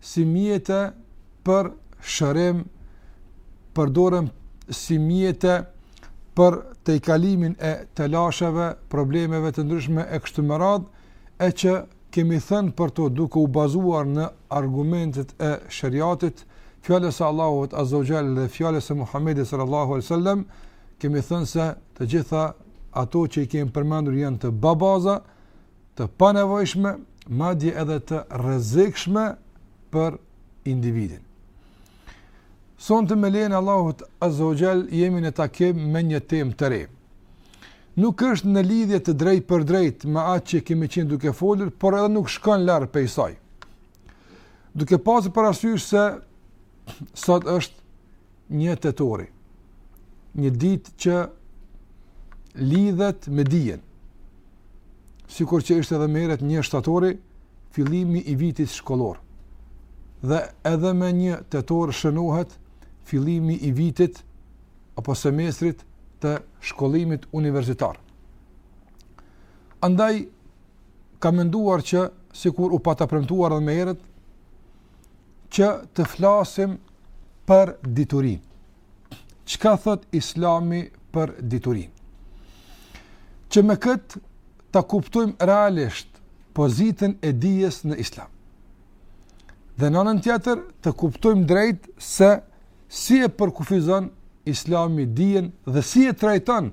si mjete për shërim përdoren si mjete për tejkalimin e telasheve, problemeve të ndryshme e kështu me radhë, e që kemi thënë për to duke u bazuar në argumentet e sheriatit, fjalës së Allahut azza wa jall dhe fjalës së Muhamedit sallallahu alaihi wasallam, kemi thënë se të gjitha ato që i kemi përmendur janë të babaza, të panevojshme, madje edhe të rrezikshme për individin. Sonte me lejen e Allahut Azogjel, jemi në takim me një temë të re. Nuk është në lidhje të drejtpërdrejtë me atë që kemi qenë duke folur, por edhe nuk shkon larg prej saj. Duke pasur parasysh se sot është një tetori, një ditë që lidhet me dijen, sikur që ishte edhe më herët një shtatori, fillimi i vitit shkollor, dhe edhe me një tetor shënohet fillimi i vitit apo semestrit të shkollimit universitar. Andaj, kam menduar që, sikur u pata premtuar edhe më herët, që të flasim për diturinë. Çka thotë islami për diturinë? Që me këtë ta kuptojmë realisht pozitën e dijes në islam. Dhe në anën tjetër të kuptojmë drejt se si e përkufizon islami dijen dhe si e trajton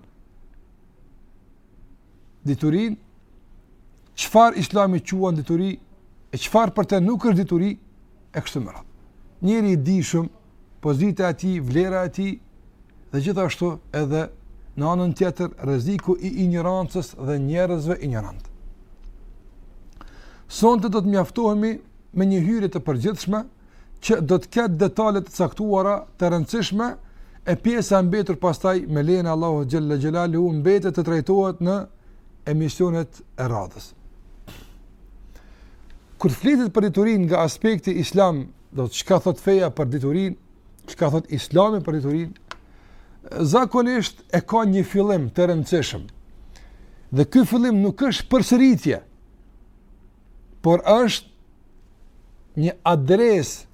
diturinë, çfarë islami quan dituri, e çfarë për te nuk është dituri, e kështu me radhë. Njeriu i dijshëm, pozita e tij, vlera e tij, dhe gjithashtu edhe në anën tjetër rreziku i injorancës dhe njerëzve injorantë. Sonte do të mjaftohemi me një hyrje të përgjithshme që do të ketë detale të caktuara të rëndësishme e pjesa e mbetur pastaj me lejen e Allahut xhel-le xhelaluhu mbetet të trajtohet në emisionet e radhës. Kur flitet për diturinë nga aspekti islam, do të çka thotë feja për diturinë, çka thotë islami për diturinë, zakonisht e ka një fillim të rëndësishëm. Dhe ky fillim nuk është përsëritje por është një adresë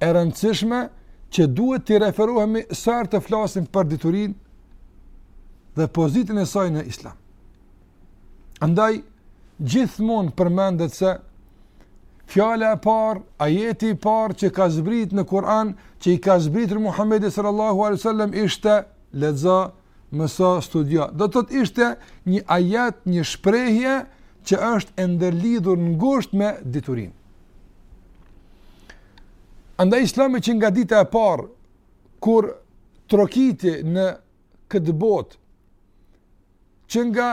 e rëndësishme që duhet t'i referohemi sa herë të flasim për diturinë dhe pozitën e saj në Islam. Andaj gjithmonë përmendet se fjala e parë, ajeti i parë që ka zbritur në Kur'an, që i ka zbritur Muhamedit sallallahu alaihi wasallam ishte lexo mëso, studio. Do të thotë ishte një ajet, një shprehje që është e ndërlidhur ngushtë me diturinë. Andaj islami që nga dita e parë, kur trokiti në këtë botë, që nga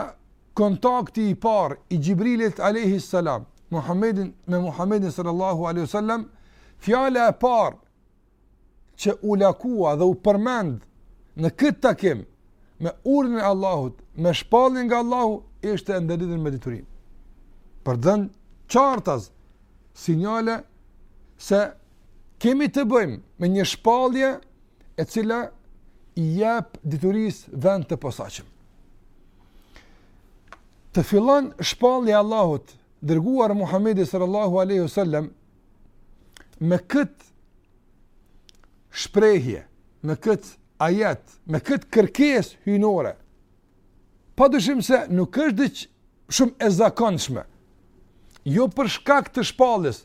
kontakti i parë i Xhibrilit alejhi selam, Muhammedin, me Muhammedin sallallahu alejhi ue selem, fjala e parë që u lakua dhe u përmend në këtë takim me urdhrin e Allahut, me shpallje nga Allahu, ishte ndërlidhur me diturinë. Për të dhënë qartazi sinjale se kemi të bëjmë me një shpallje e cila i jep diturisë vend të posaçëm. Të fillon shpallja e Allahut, dërguar Muhammedit sallallahu alejhi ue selem, me këtë shprehje, me këtë ajet, me këtë kërkesë hyjnore, pa dyshim se nuk është diç shumë e zakonshme, jo për shkak të shpalljes,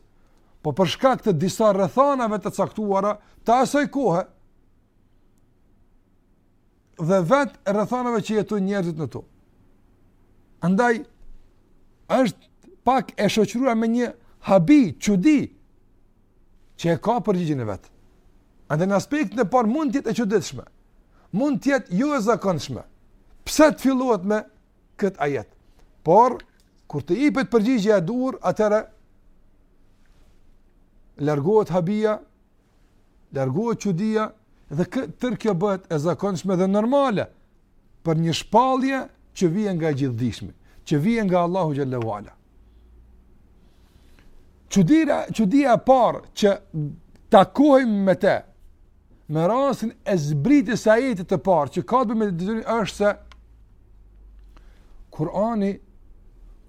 po për shkak të disa rrethanave të caktuara të asaj kohe. dhe vetë rrethanave që jetojnë njerëzit në to. Andaj është pak e shoqëruar me një habi, çudi që e ka përgjigjen e vet. Andaj në aspektin e parë mund të jetë e çuditshme. Mund të jetë jo e zakonshme. Pse të fillohet me këtë ajet? Por kur të jepet përgjigja e duhur, atëherë largohet habia Largohet çudia dhe kë, tërë kjo bëhet e zakonshme dhe normale për një shpallje që vjen nga i Gjithëdijshmi, që vjen nga Allahu xhelle ue ala. Çudira, çudia e parë që takohemi me te, me rastin e zbritjes së ajetit të parë, që ka të bëjë me diturinë është se Kurani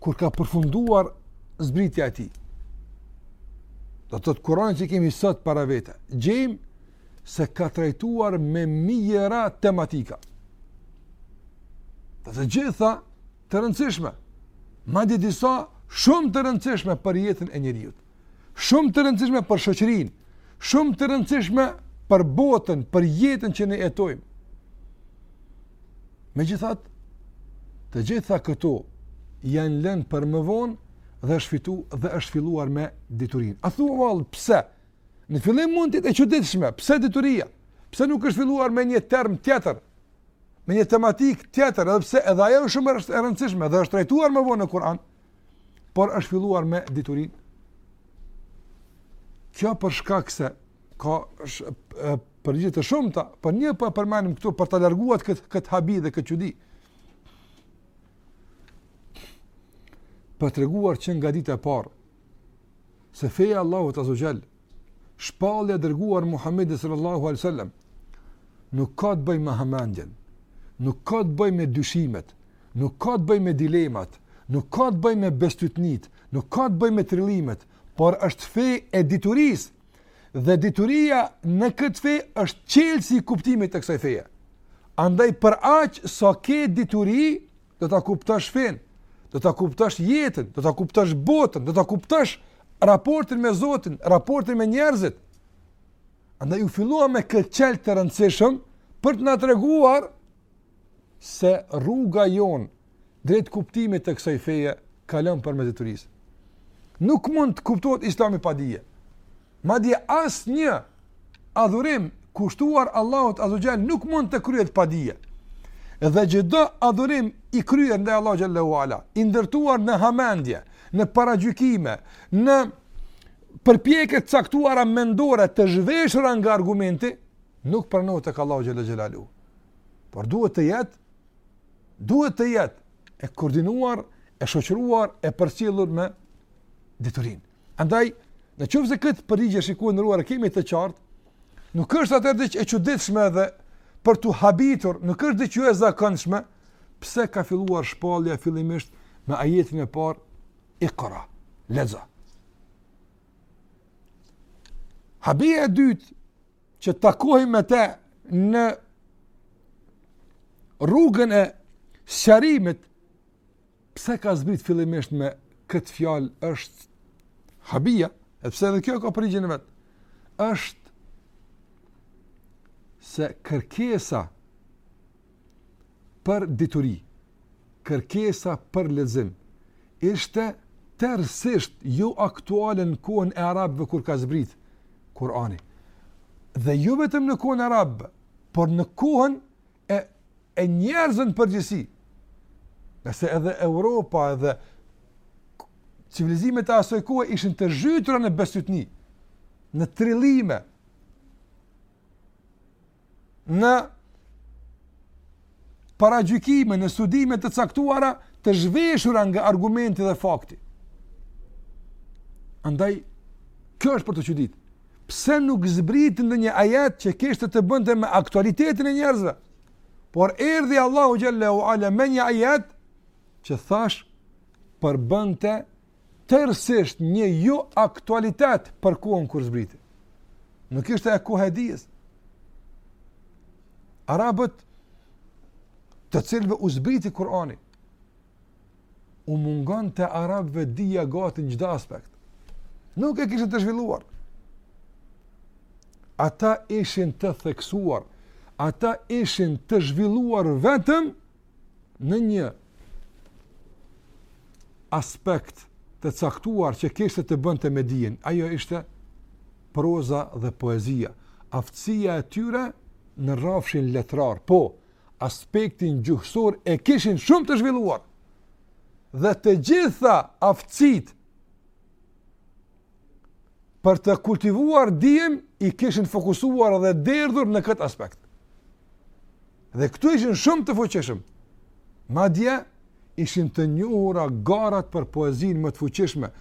kur ka përfunduar zbritja e tij. Do të thotë Kurani që kemi sot para vete, gjejmë se ka trajtuar me mijëra tematika. Dhe të gjitha të rëndësishme, madje disa shumë të rëndësishme për jetën e njeriut. shumë të rëndësishme për shoqërinë, shumë të rëndësishme për botën, për jetën që ne jetojmë. Megjithatë, të gjitha këto janë lënë për më vonë dhe është fitu dhe është filluar me diturinë. A thua vallë pse? Në fillim mund të jetë e çuditshme, pse dituria? Pse nuk është filluar me një term tjetër? Me një tematikë tjetër, edhe pse edhe ajo është shumë e rëndësishme dhe është trajtuar më vonë në Kur'an, por është filluar me diturinë. Kjo për shkak se ka përgjigje të shumta, por një po e përmendim këtu për ta larguar këtë këtë habi dhe këtë çudi. Për të treguar që nga dita e parë se feja e Allahut azze ue xhel shpallja dërguar Muhammedit sallallahu alejhi ue selam, nuk ka të bëjë me hamendjen, nuk ka të bëjë me dyshimet, nuk ka të bëjë me dilemat, nuk ka të bëjë me bestytnitë, nuk ka të bëjë me trillimet, por është fe e diturisë, dhe dituria në këtë fe është çelësi i kuptimit të kësaj feje. Andaj për aq sa do kesh dituri, do ta kuptosh fenë, do ta kuptosh jetën, do ta kuptosh botën, do ta kuptosh raportin me Zotin, raportin me njerëzit. Andaj u fillua me këtë çelës të rëndësishëm për të na treguar se rruga jonë drejt kuptimit të kësaj feje kalon përmes diturisë. Nuk mund të kuptohet Islami pa dije. Madje asnjë adhurim kushtuar Allahut azze ue xhel nuk mund të kryhet pa dije. Dhe çdo adhurim i kryer ndaj Allahut xhel-le ue ala, i ndërtuar në hamendje, në paragjykime, në përpjekje të caktuara mendore të zhveshura nga argumenti, nuk pranohet tek Allahu xhel-le xhelaluhu. Por duhet të jetë duhet të jetë e koordinuar, e shoqëruar, e përcjellur me diturinë. Andaj, në qoftë se këtë përgjigje shkurtuar e kemi të qartë, nuk është atëherë diç e çuditshme dhe për t'u habitur, nuk është diç jo e zakonshme, pse ka filluar shpallja fillimisht me ajetin e parë, ikra, lexo. Habia e dytë që takohemi me te në rrugën e sqarimit Pse ka zbrit fillimisht me këtë fjalë është habia, edhe pse edhe kjo ka përgjigjen e vet. Është se kërkesa për dituri, kërkesa për lexim ishte tërësisht jo aktuale në kohën e arabëve kur ka zbrit Kurani. Dhe jo vetëm në kohën e arabëve, por në kohën e, e njerëzve në përgjithësi. Sepse edhe Europa edhe civilizimet e asaj kohe ishin të zhytura në bestytni, në trillime, në paragjykime, në studime të caktuara, të zhveshura nga argumenti dhe fakti. Andaj, kjo është për t'u çudit. pse nuk zbriti ndonjë ajet që kishte të bënte me aktualitetin e njerëzve. Por erdhi Allahu xhelle ue ala me një ajet që thash përbënte tërësisht një jo aktualitet për kohën kur zbriti. Nuk ishte koha e dijes. Arabët të cilëve u zbriti Kurani, u mungonte arabëve dija gati në çdo aspekt. Nuk e kishin të zhvilluar. Ata ishin të theksuar, ata ishin të zhvilluar vetëm në një aspekt të caktuar që kishte të bënte me dijen. Ajo ishte proza dhe poezia. Aftësia e tyre në rrafshin letrar. Po, aspektin gjuhësor e kishin shumë të zhvilluar. Dhe të gjitha aftësitë për të kultivuar dijen i kishin fokusuar dhe derdhur në këtë aspekt. Dhe këtu ishin shumë të fuqishëm. Madje ishin të njohura garat për poezinë më të fuqishme,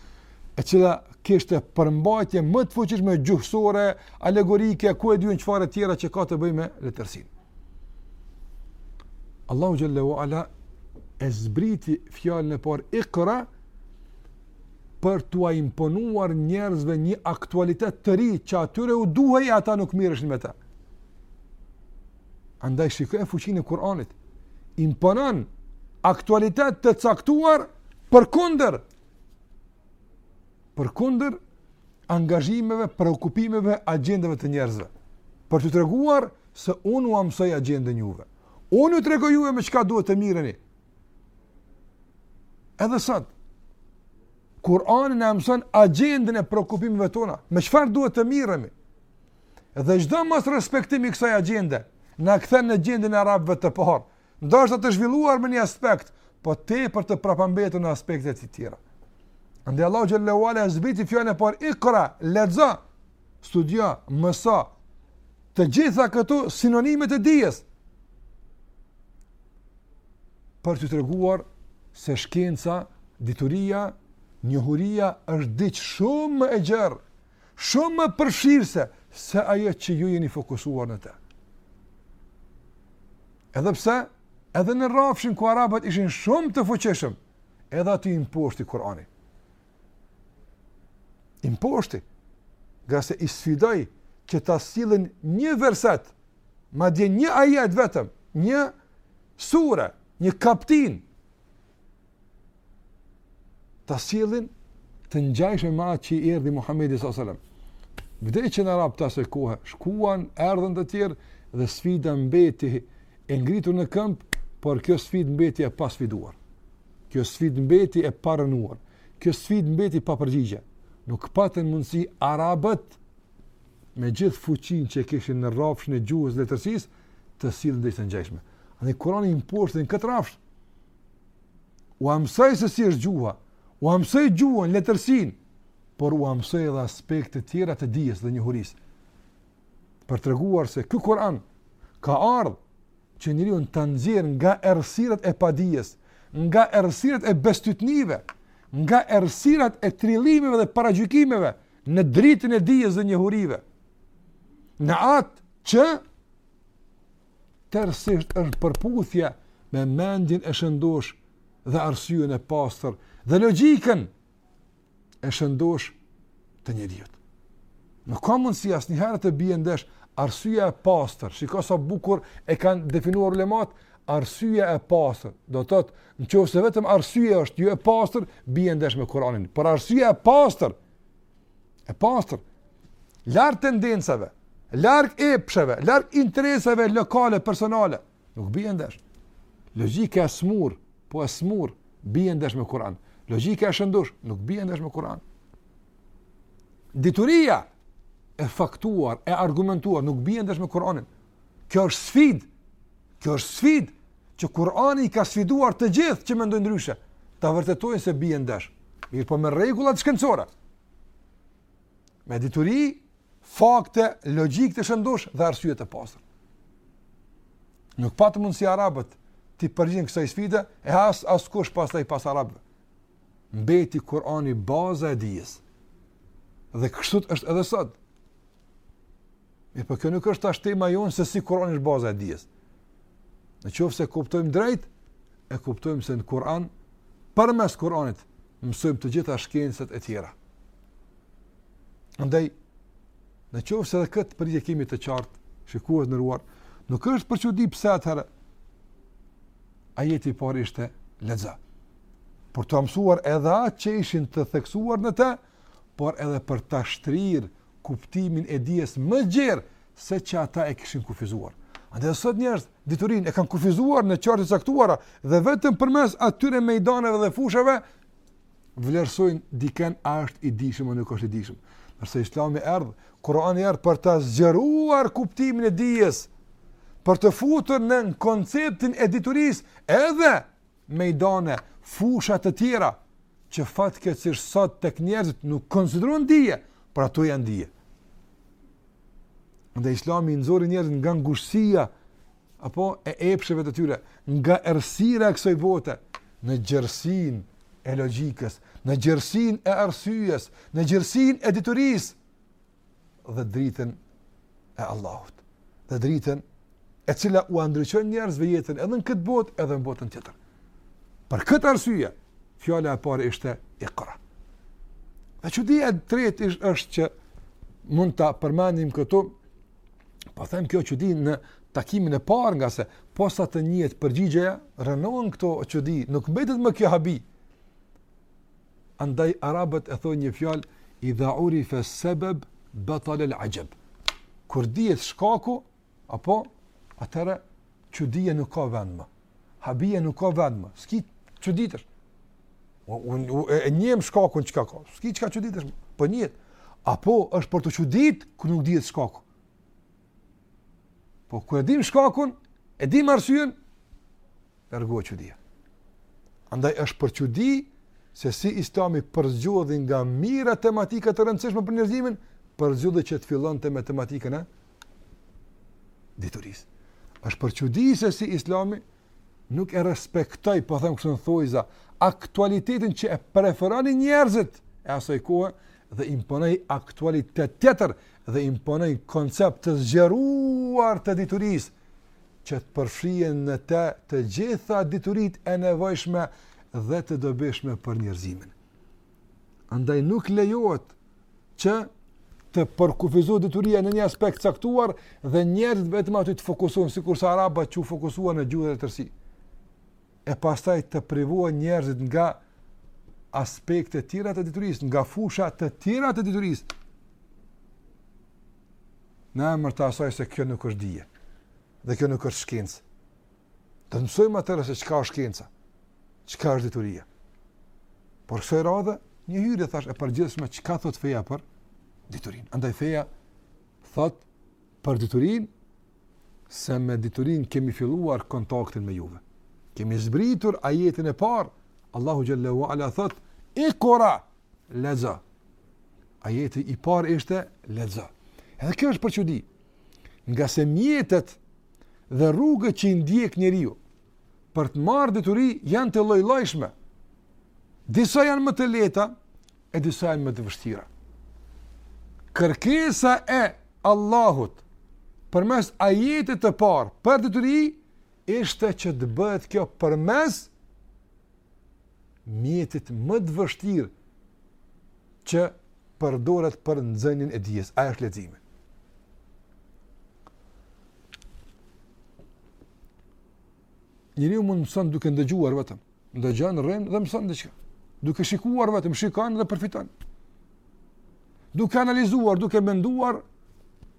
e cila kishte përmbajtje më të fuqishme gjuhësore, alegorike, ku e di unë çfarë të tjera që ka të bëjë me letërsinë. Allahu xhelle ue ala e zbriti fjalën e parë Iqra për t'ua imponuar njerëzve një aktualitet të ri që atyre u duhej e ata nuk mirreshin me të. Andaj shikoje fuqinë e Kur'anit. Imponon aktualitet të caktuar përkundër. Përkundër angazhimeve, preokupimeve, agjendave të njerëzve. Për t'ju treguar se unë ua mësoj agjendën juve. Unë ju tregoj juve me çka duhet të mirreni. Edhe sot, Kur'ani na e mëson agjendën e preokupimeve tona, me çfarë duhet të mirremi. Dhe çdo mosrespektim i kësaj agjende na kthen në gjendjen e arabëve të parë, ndoshta të zhvilluar me një aspekt, po tepër të prapambetur në aspekte të tjera. Andaj Allahu xhelle ue ala e zbriti fjalën e parë ikra, lexo, studio, mëso. Të gjitha këto sinonime të dijes. Për t'ju treguar se shkenca, dituria, njohuria është diç shumë më e gjerë shumë më përfshirëse se ajo që ju jeni fokusuar në të. Edhe pse, edhe në rrafshin ku arabët ishin shumë të fuqishëm, edhe aty i mposhti Kurani. I mposhti, ngase i sfidoi që ta sillnin një verset, madje një ajet vetëm, një sure, një kaptinë, ta sjellin të ngjajshëm me atë që i erdhi Muhamedi sallallahu alajhi wasallam. Vdiqën arabët e asaj kohe, shkuan, erdhën të tjerë dhe sfida mbeti e ngritur në këmp, por kjo sfidë mbeti e pa sfiduar. Kjo sfidë mbeti e pa rënuar. Kjo sfidë mbeti pa përgjigje. Nuk patën mundësi arabët me gjithë fuqinë që kishin në rrafshin e gjuhës dhe letërsisë të sillnin diç të ngjashme. Andaj Kurani i mposhti në këtë rrafsh Ua mësoj se si është gjuha, ua mësoj gjuhën, letërsinë, por ua mësoj edhe aspekte të tjera të dijes dhe njohurisë. Për të treguar se ky Kuran ka ardhur që njeriun ta nxjerrë nga errësirat e padijes, nga errësirat e bestytnive, nga errësirat e trillimeve dhe paragjykimeve në dritën e dijes dhe njohurive. Në atë që tërësisht është në përputhje me mendjen e shëndoshë dhe arsyen e pastër dhe logjikën e shëndoshë të njeriut. Nuk ka mundësi asnjëherë të bie ndesh arsyeja e pastër, shiko sa bukur e kanë definuar ulemat, arsyeja e pastër, do të thotë, në qoftë se vetëm arsye është, jo e pastër, bie ndesh me Kuranin, por arsyeja e pastër, E pastër, larg tendencave, larg epsheve, larg interesave lokale, personale, nuk bie ndesh. Logjika e smur, po e smur, bie ndesh me Kur'an. Logjika e shëndosh, nuk bie ndesh me Kur'an. Dituria e faktuar, e argumentuar, nuk bie ndesh me Kur'anin. Kjo është sfidë. Kjo është sfidë që Kurani i ka sfiduar të gjithë që mendojnë ndryshe, ta vërtetojnë se bie ndesh. Mirëpo me rregullat shkencore. Me dituri, fakte, logjikë të shëndosh dhe arsye të pastër. Nuk patën mundësi arabët t'i përgjigjen kësaj sfide, e as askush pastaj pas arabëve. Mbeti Kurani baza e dijes. Dhe kështu është edhe sot. Mirëpo kjo nuk është tash tema jonë se si Kurani është baza e dijes. Në qoftë se e kuptojmë drejt, e kuptojmë se në Kur'an, përmes Kur'anit, mësojmë të gjitha shkencat e tjera. Andaj, në qoftë se dhe këtë pikë e kemi të qartë, shikues të nderuar, nuk është për çudi pse atëherë ajeti i parë ishte lexo. Për t'ua mësuar edhe ato që ishin të theksuara në te, por edhe për të shtrirë kuptimin e dijes më gjerë se ç'ata e kishin kufizuar. Andaj sot njerëzit diturinë e kanë kufizuar në çështje të caktuara dhe vetëm përmes atyre mejdaneve dhe fushave vlerësojnë dikën a është i dijshëm apo nuk është i dijshëm. Ndërsa Islami erdh, Kurani erdh për ta zgjeruar kuptimin e dijes, për të futur në konceptin e diturisë edhe mejdane, fusha të tjera që fatkeqësisht sot tek njerëzit nuk konsiderohen dije, por ato janë dije. Ndaj Islami i nxori njerëzit nga ngushësia apo e epsheve të tyre, nga errësira e kësaj bote në gjerësinë e logjikës, në gjerësinë e arsyes, në gjerësinë e diturisë. dhe dritën e Allahut. Dhe dritën e cila u ndriçon njerëzve jetën edhe në këtë botë edhe në botën tjetër. Për këtë arsye, fjala e parë ishte Iqra. Dhe çudia e tretë ish, është që mund të përmendim këtu, po them kjo çudi në takimin e parë ngase, posa të njihet përgjigjeja, rrënohen këto çudi, nuk mbetet më kjo habi, Andaj arabët e thonë një fjalë idha urife sebeb batal el axhab. Kur dihet shkaku, apo atëherë çudia nuk ka vend më. Habia nuk ka vend më. S'ki çuditesh. E njehim shkakun çka ka. S'ki çka çuditesh. Po njihet. Apo është për t'u çudit kur nuk dihet shkaku. Po kur e dim shkakun, e dim arsyen, largohet çudia. Andaj është për çudi se si Islami përzgjodhi nga mijëra tematika të rëndësishme për njerëzimin, përzgjodhi që të fillonte me tematikën e diturisë. Është për çudi se si Islami nuk e respektoi, po them kështu në thojza, aktualitetin që e preferonin njerëzit e asoj kohe dhe imponoi aktualitet tjetër dhe imponoi koncept të zgjeruar të diturisë që të përfshihen në të të gjitha dituritë e nevojshme dhe të dobishme për njerëzimin. Andaj nuk lejohet që të përkufizohet dituria në një aspekt caktuar dhe njerëzit vetëm aty të fokusohen sikurse arabët që u fokusuan në gjuhë e letërsi. E pastaj të privohen njerëzit nga aspekte të tjera të diturisë, nga fusha të tjera të diturisë. Në emër të asaj se kjo nuk është dije dhe kjo nuk është shkencë. Do të mësojmë atëherë se çka është shkenca, çka është dituria. Por kësoj radhe, një hyrje thashë e përgjithshme çka thotë feja për diturinë. Andaj feja thotë për diturinë, se me diturinë kemi filluar kontaktin me juve. Kemi zbritur ajetin e parë, Allahu xhel-le ue ala thotë, ikra, lexo. Ajeti i parë ishte lexo. Edhe kjo është për çudi. Nga se mjetet dhe rrugët që i ndjek njeriu për të marrë dituri janë të lloj-llojshme. Disa janë më të lehta e disa janë më të vështira. Kërkesa e Allahut përmes ajetit të parë për dituri ishte që të bëhet kjo përmes mjetit më të vështirë që përdoret për nxënjen e dijes, ajo është leximi. Njeriu mund mëson duke ndëgjuar vetëm, ndëgjon, rrin dhe mëson diçka. Duke shikuar vetëm, shikon dhe përfiton. Duke analizuar, duke menduar,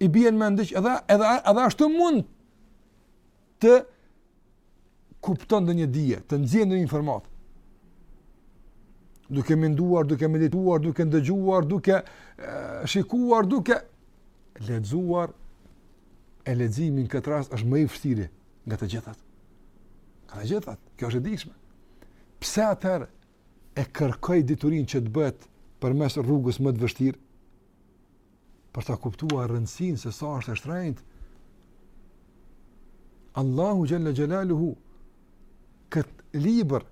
i bien mend diç, edhe, edhe, edhe ashtu mund të kupton ndonjë dije, të nxjerr ndonjë informatë. Duke menduar, duke medituar, duke ndëgjuar, duke shikuar, duke lexuar e leximi në këtë rast është më i vështiri nga të gjithat. Nga të gjithat, kjo është e dijshme. Pse atëherë kërkoi diturinë që të bëhet përmes rrugës më të vështirë? për ta kuptuar rëndësinë se sa është e shtrenjtë. Allahu xhele xhelaluhu kët libër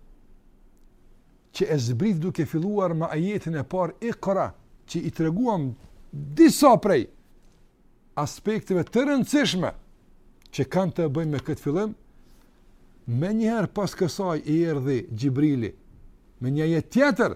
që e zbriti duke filluar me ajetin e parë Iqra, që i treguam disa prej aspekteve të rëndësishme që kanë të bëjnë me këtë fillim, menjëherë pas kësaj i erdhi Xhibrili, me një ajet tjetër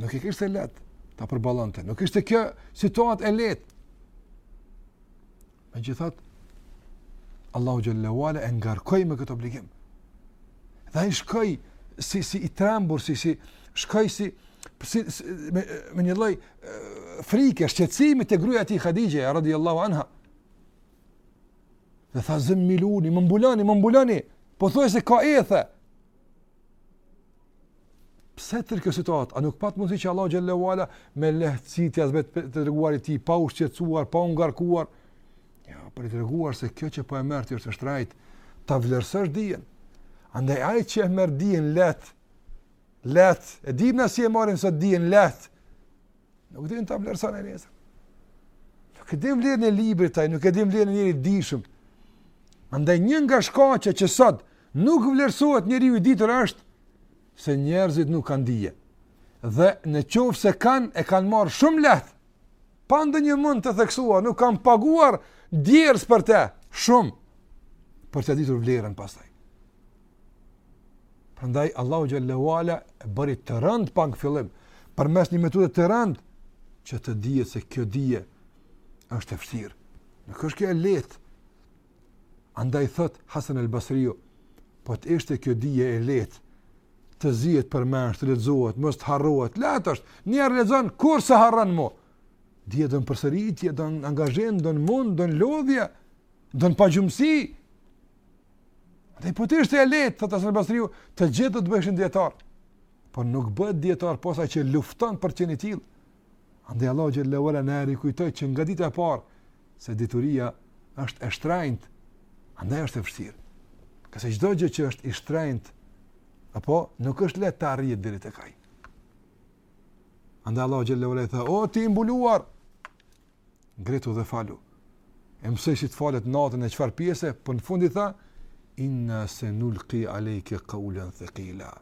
Nuk e kishte lehtë ta përballonte. Nuk ishte kjo situatë e lehtë. Megjithatë Allahu xhele ue ala e ngarkoi me këtë obligim. Dhe ai shkoi si si i trembur, si si shkoi si si, si me, me një lloj frike, shqetësimi te gruaja e tij Hadixhe radhiyallahu anha. Dhe tha zemmiluni, më mbuloni, më mbuloni. Pothuajse ka ethe. Pse tërë kjo situatë? A nuk pat mundësi që Allah xhele ue ala me lehtësi t'ia zbret të dërguarit të tij pa u shqetësuar, pa u ngarkuar? Ja, për të treguar se kjo që po e merr ti është shtrenjtë, ta vlerësosh dijen. Andaj ai që e merr dijen lehtë, lehtë, e dimë na si e marrin sot dijen lehtë. Nuk din ta vlerëson nesër. Nuk e din vlerën e librit ai, nuk e din vlerën e njeriut dijshëm. Andaj një nga shkaqet që sot Nuk vlerësohet njeriu i ditur është se njerëzit nuk kanë dije. Dhe në qoftë se kanë, e kanë marrë shumë lehtë. Pa ndonjë mund të theksuar, nuk kanë paguar djersë për te, shumë. Për të ditur vlerën pastaj. Prandaj, Allahu xhelle ue ala e bëri të rëndë që në fillim, përmes një metode të rëndë, që të dihet se kjo dije është e vështirë. Nuk është kjo e lehtë, Andaj thotë Hasan el Basriu, po të ishte kjo dije e lehtë, të zihet përmendsh, të lexohet, mos të harrohet, lehtë është. Një herë lexon kurrë s'e harron më. Dija don përsëritje, don angazhim, don mund, don lodhje, don pagjumësi. Dhe po të ishte e lehtë, thotë Hasan el Basriu, të gjithë do të bëheshin dijetarë. Po nuk bëhet dijetar pos ai që lufton për qenë i tillë. Andaj Allahu xhelle ue ala na e rikujtoi që nga dita e parë se dituria është e shtrenjtë, andaj është e vështirë. Ngase çdo gjë që është i shtrenjtë apo nuk është lehtë të arrihet deri tek ai. Andaj Allahu xhelle ue ala tha: "O ti i mbuluar, ngrihu dhe falu. E mësoi si të falet natën e çfarë pjese, po në fund i tha inna sanulqi alayka qawlan thaqila.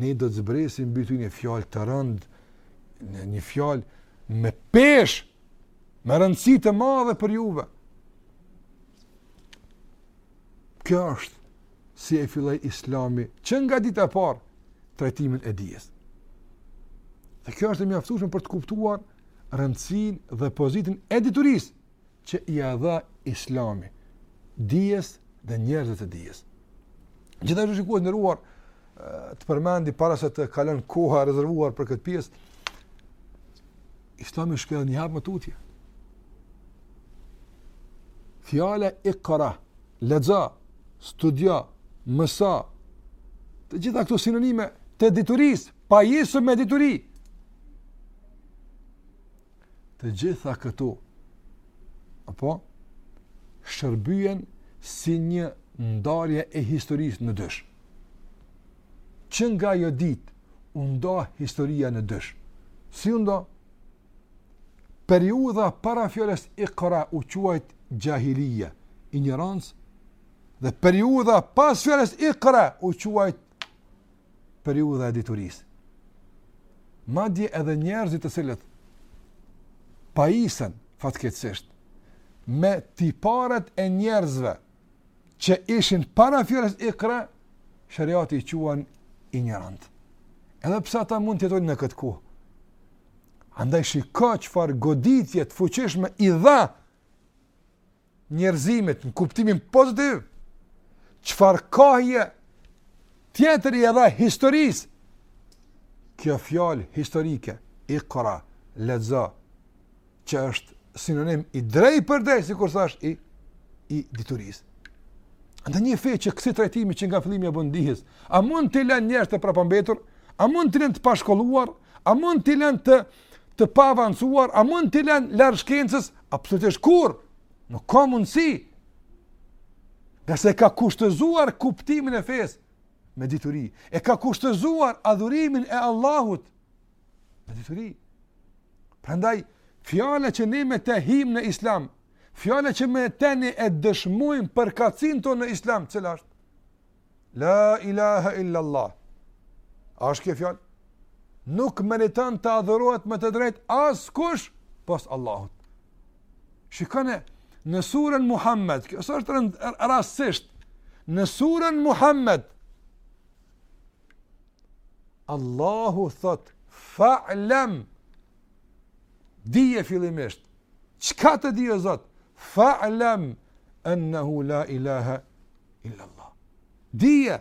Ne do të zbresim mbi ty një fjalë të rëndë, një fjalë me peshë, me rëndësi të madhe për juve. Kjo është si e filloi Islami që nga dita e parë trajtimin e dijes. Dhe kjo është e mjaftueshme për të kuptuar rëndësinë dhe pozitën e diturisë që ia dha Islami dijes dhe njerëzve të dijes. Gjithashtu shikues të nderuar të përmendi para se të kalon koha e rezervuar për këtë pjesë Islami shkel një hap më tutje. Fjala ikra, lexa, studia, mësa, të gjitha këto sinonime të diturisë, pajisu me dituri. Të gjitha këtu, apo, shërbyen si një ndarje e historisë në dysh. Që nga ajo ditë, u nda historia në dysh. Si u nda? Periudha para fjalës ikra u quajt xhahilije, injorancë, dhe periudha pas fjalës ikra u quajt periudha e diturisë. Madje edhe njerëzit të cilët pajisen fatkeqësisht me tiparet e njerëzve që ishin para fjalës ikra, sheriati i quan injorantë. Edhe pse ata mund të jetojnë në këtë kohë. Andaj shika çfarë goditje të fuqishme i dha njerëzimit në kuptimin pozitiv, çfarë kahje tjetër i dhe historisë, kjo fjalë historike, ikra, lexo, që është sinonim i drejtpërdrejtë, sikur thashë, i, i diturisë. Andaj një fe që kësi trajtimi që nga fillimi i bën dijes, a mund t'i lënë njerëzit të prapambetur, a mund t'i lënë të pashkolluar, a mund t'i lënë të të paavancuar, a mund t'i lënë larg shkencës? Absolutisht kurrë, nuk ka mundësi. Ngase e ka kushtëzuar kuptimin e fesë me dituri, e ka kushtëzuar adhurimin e Allahut me dituri. Prandaj, fjala që ne me te hymë në islam, fjala që me te ne e dëshmojmë përkatësinë tonë në islam, cila është? La ilaha illa Allah. A është kjo fjalë? Nuk meriton të adhurohet me të drejtë askush pos Allahut. Shikone, në surën Muhammed, kjo s'është rastësisht, në surën Muhammed, Allahu thotë, fa'lem, dije fillimisht, Çka të di o Zot? Fa'lam annahu la ilaha illa Allah. Dije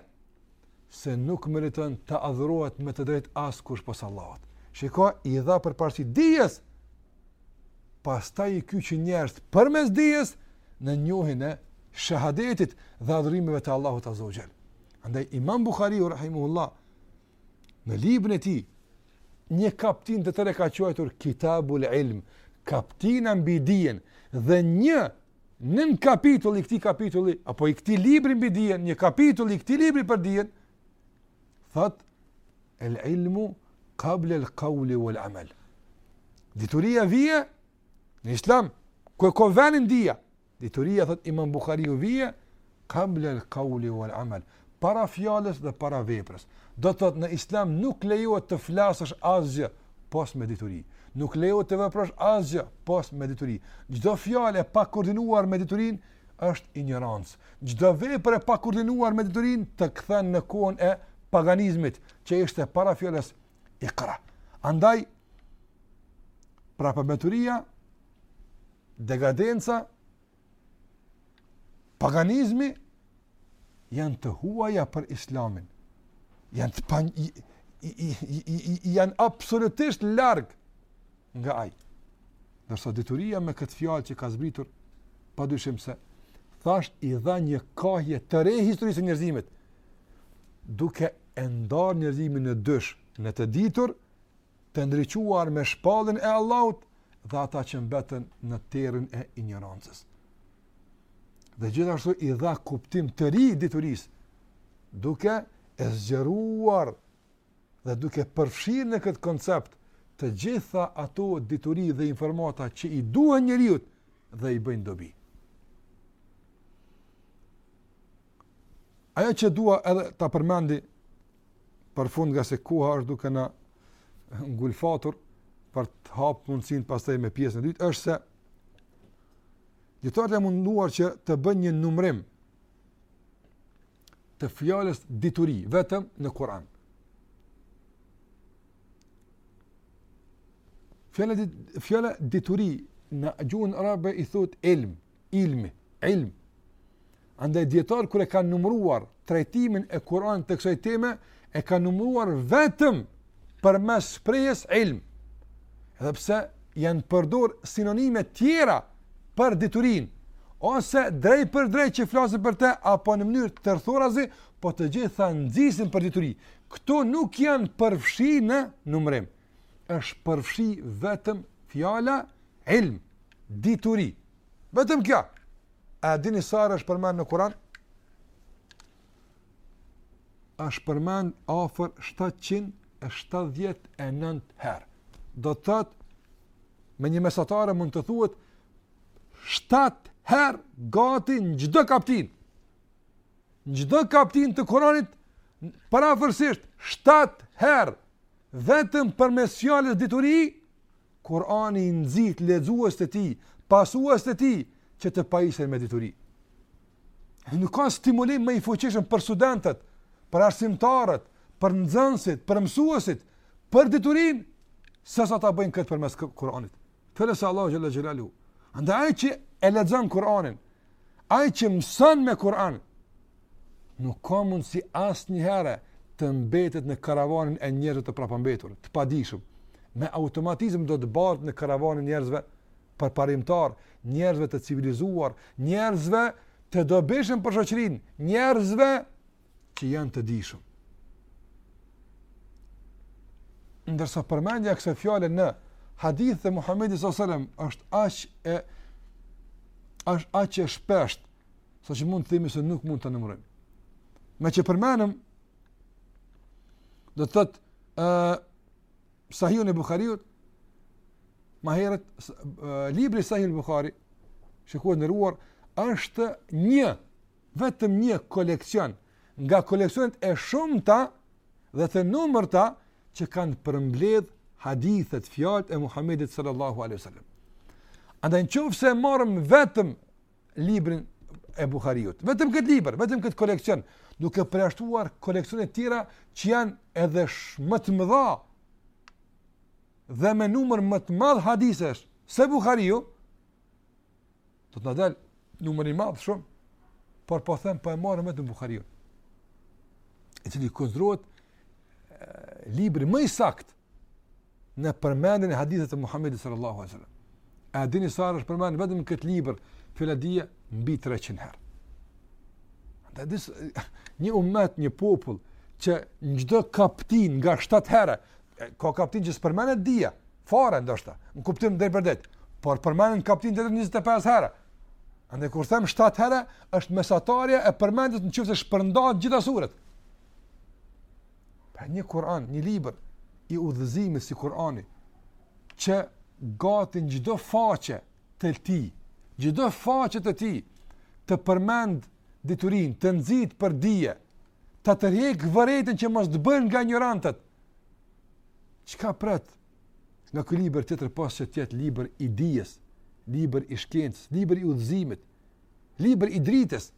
se nuk meriton të adhurohet me të drejtë askush pos Allahut. Shiko, i dha përparësi dijes, pastaj i kyçi njerëzit përmes dijes, në njohjen e shahadetit dhe adhurimeve të Allahut Azze ue xhel. Andaj, imam Buhariu rahimehullah, Në librin e tij, një kaptinë të tërë e ka quajtur Kitabul Ilm, kaptina mbi dijen, dhe një nënkapitull i këtij kapitulli, apo i këtij libri mbi dijen, një kapitull i këtij libri për dijen, thotë, el ilmu kable el kauli uel amel. Dituria vije në islam, ku e ka vendin dija, Dituria thotë Imam Buhariu vije qabla al-qawli wal-amal, para fjalës dhe para veprës. Do të thotë në Islam nuk lejohet të flasësh asgjë pos me dituri. Nuk lejohet të veprosh asgjë pos me dituri. Çdo fjalë e pakoordinuar me diturinë është injorancë. Çdo vepër e pakoordinuar me diturinë të kthen në kohën e paganizmit, që ishte para fjalës Iqra. Andaj, prapambeturia, dekadenca, paganizmi, janë të huaja për islamin. Janë të pan... janë absolutisht larg nga ai. Ndërsa dituria me këtë fjalë që ka zbritur, pa dyshim se, thashë i dha një kahje të re historisë së njerëzimit, duke e ndan njerëzimin në dysh, në të ditur, të ndriçuar me shpalljen e Allahut dhe ata që mbetën në terrin e injorancës. Dhe gjithashtu i dha kuptim të ri diturisë, duke e zgjeruar dhe duke përfshirë në këtë koncept të gjitha ato dituri dhe informata që i duhen njeriut dhe i bëjnë dobi. Ajo që dua edhe ta përmendi për fund ngase koha është duke na ngulfatur për të hapë mundësinë pastaj me pjesën e dytë është se dijetarët janë munduar që të bëjnë një numrim të fjalës dituri vetëm në Kur'an. Fjala dituri në gjuhën arabe i thotë ilm, ilmi, ilm. Andaj dijetarët kur e kanë numruar trajtimin e Kur'anit të kësaj teme, e kanë numruar vetëm përmes shprehjes ilm. Edhe pse janë përdor sinonime tjera për diturinë, ose drejtpërdrejt që flasin për te, apo në mënyrë tërthorazi, po të gjitha nxisin për dituri. Këto nuk janë përfshi në numrim. është përfshi vetëm fjala ilm. Dituri. Vetëm kjo. A e dini sa herë është përmend në Kur'an? Është përmend afër 779 herë. Do të thotë me një mesatare mund të thuhet 7 herë gati në çdo kaptinë. Në çdo kaptinë të Kur'anit parafërsisht 7 herë vetëm përmes fjalës dituri Kurani i nxit lexuesit e tij, pasuesit e tij që të pajisen me dituri. Nuk ka stimulim më i fuqishëm për studentët, për arsimtarët, për nxënësit, për mësuesit, për diturinë, sesa ta bëjnë këtë përmes Kur'anit. Fjalës së Allahut Xhel-le Xhelaluhu. Andaj ai që e lexon Kur'anin, Ai që mëson me Kur'an nuk ka mundësi asnjëherë të mbetet në karavanin e njerëzve të prapambetur, të padijshëm. Me automatizëm do të bartet në karavanin e njerëzve përparimtar, njerëzve të civilizuar, njerëzve të dobishëm për shoqërinë, njerëzve që janë të dijshëm. Ndërsa përmendja kësaj fjale në hadithet e Muhamedit sallallahu alajhi wasallam është aq e është aq e shpesht saqë mund të themi se nuk mund ta numërojmë. Meqë përmendëm do të thotë ë uh, Sahihun e Buhariut më herët uh, libri Sahih al-Bukhari shikues të nderuar është një vetëm një koleksion nga koleksionet e shumta dhe të numërta që kanë përmbledh hadithet, fjalët e Muhamedit sallallahu alaihi wasallam. Andaj në qoftë se marrim vetëm librin e Buhariut, vetëm këtë libër, vetëm këtë koleksion, duke përjashtuar koleksione të tjera që janë edhe më të mëdha dhe me numër më të madh hadithesh se Buhariu, Do të na dalë numër i madh shumë. Por po them po e marrim vetëm Buhariun. I cili konsiderohet libri më i saktë në përmendjen e haditheve të Muhamedit sallallahu alaihi wasallam. A e dini sa herë është përmend vetëm në këtë libër fjala dije mbi 300 herë. Dhe dis, një umet, një popull, që në çdo kaptinë nga 7 herë, ka kaptinë që s'përmendet dija, Fare ndoshta, në kuptim të drejtpërdrejtë, por përmendet në kaptinë deri 25 herë. Andaj kur them 7 herë, është mesatarja e përmendjes në qoftë se shpërndahet në gjitha suret. Pra një Kur'an, një libër i udhëzimit si Kur'ani, që gati në çdo faqe të tij, çdo faqe të tij, të përmend diturinë, të nxit për dije, ta tërheq vërejtjen që mos të bëhemi nga injorantët, Çka pret nga ky libër tjetër pos që të jetë libër i dijes, libër i shkencës, libër i udhëzimit, libër i dritës,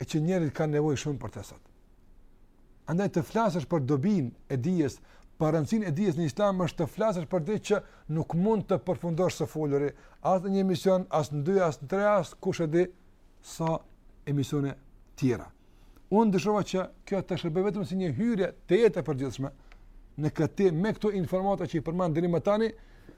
e që njerëzit kanë nevojë shumë për të sot. Andaj të flasësh për dobinë e dijes, për rëndësinë e dijes në islam është të flasësh për diç që nuk mund të përfundosh së foluri, as në një emision, as në dy, as në tre, as kush e di sa emisione tjera. Unë dëshirova që kjo të shërbejë vetëm si një hyrje të jetë e përgjithshme në këtë temë me këto informata që i përmenda deri më tani,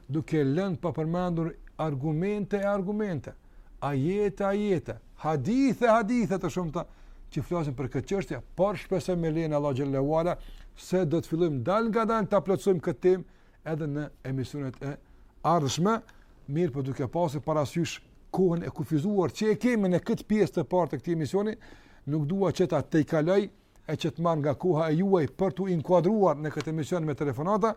duke lënë pa përmendur argumente e argumente, ajete ajete, hadithe hadithe të shumta që flasin për këtë çështje, por shpresojmë me lejen e Allahut xhel-le ve ala se do të fillojmë dalëngadalë ta plotësojmë këtë temë edhe në emisionet e ardhshme, mirëpo duke pasur parasysh kohën e kufizuar që e kemi në këtë pjesë të parë të këtij emisioni, nuk dua që ta tejkaloj e që të marr nga koha e juaj për t'u inkuadruar në këtë emision me telefonata,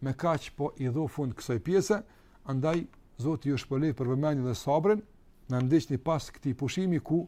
me kaq po i jap fund kësaj pjese, andaj Zoti ju shpërbleftë për vëmendjen dhe sabrin, na ndiqni pas këtij pushimi ku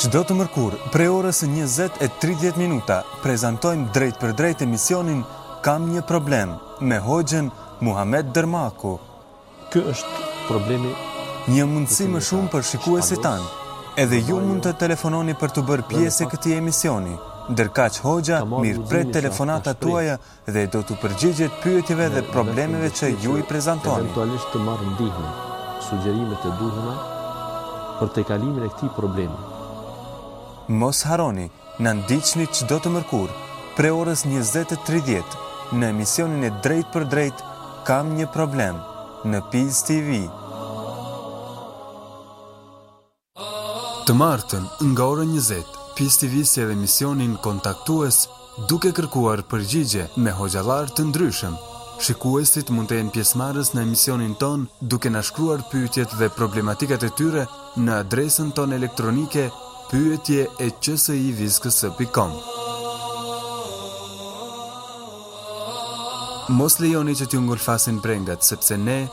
Çdo të mërkurë, prej orës 20 e 30 minuta, prezantojmë drejtpërdrejt emisionin Kam një problem me hoxhën Muhamed Dërmaku. Ky është problemi Një mundësi më shumë për shikuesit tanë. Edhe ju mund të telefononi për t'u bërë pjesë e këtij emisioni. Ndërkaq hoxha mirëpret telefonatat tuaja dhe do t'u përgjigjet pyetjeve dhe problemeve që ju i prezantoni. Eventualisht të marrë ndihmën, sugjerimet e duhura për tejkalimin e këtij problemi. Mos harroni, na ndiqni çdo të mërkurë, prej orës 20:30 në emisionin e drejtpërdrejtë, Kam një problem në Peace TV. Të martën, nga ora njëzet, Peace TV sjell emisionin kontaktues Duke kërkuar përgjigje me hoxhallarë të ndryshëm. Shikuesit mund të jenë pjesëmarrës në emisionin tonë duke na shkruar pyetjet dhe problematikat e tyre në adresën tonë elektronike pyetje@qsiviskës.com. Mos lejoni që t'ju ngulfasin brengat sepse ne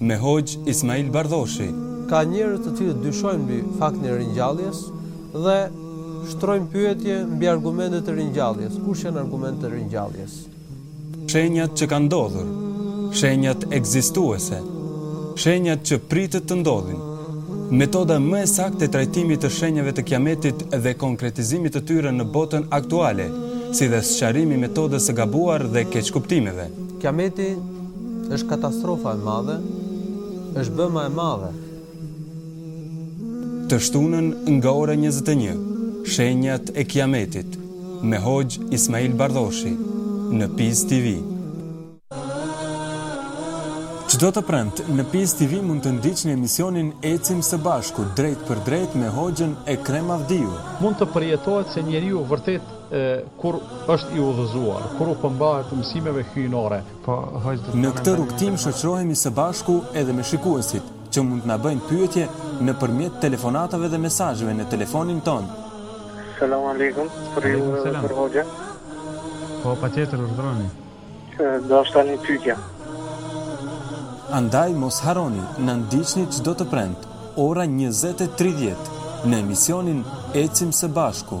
Me Hoxhë Ismail Bardhoshin. Ka njerëz të cilët dyshojnë mbi faktin e ringjalljes dhe shtrojnë pyetje mbi argumentet e ringjalljes, kush janë argumentet e ringjalljes? Shenjat që kanë ndodhur, shenjat ekzistuese, shenjat që pritet të ndodhin, metoda më e saktë e trajtimit të shenjave të Kiametit dhe konkretizimit të tyre në botën aktuale, si dhe sqarimi i metodës së gabuar dhe keqkuptimeve. Kiameti Është katastrofa e madhe, është bëma e madhe. Të shtunën nga ora njëzet e një, Shenjat e Kiametit me Hoxhë Ismail Bardhoshi në Peace TV. Çdo të premte në Peace TV mund të ndiqni emisionin Ecim së bashku drejtpërdrejt me Hoxhën Ekrem Avdiu. Mund të përjetohet se njeriu vërtet kur është i udhëzuar, kur u përmbahet mësimeve hyjnore, Në këtë rrugëtim shoqërohemi së bashku edhe me shikuesit, që mund të na bëjnë pyetje nëpërmjet telefonatave dhe mesazheve në telefonin tonë. Selam aleikum, për ju dhe për hoxhën. Po, patjetër, urdhëroni. Do shtroja një pyetje. Andaj mos harroni na ndiqni çdo të premte, ora 20.30, në emisionin Ecim së bashku.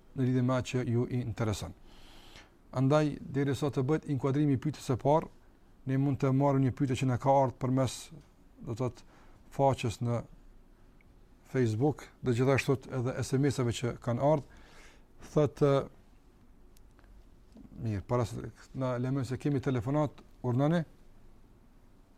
në lidhje me atë që ju intereson. Andaj derisa të bëhet inkuadrimi i pyetjes së parë, ne mund të marrim një pyetje që na ka ardhur përmes do të thotë faqes në Facebook dhe gjithashtu edhe SMS-ave që kanë ardhur. Thotë mirë, para se na lejoni se kemi telefonatë, urdhnoni.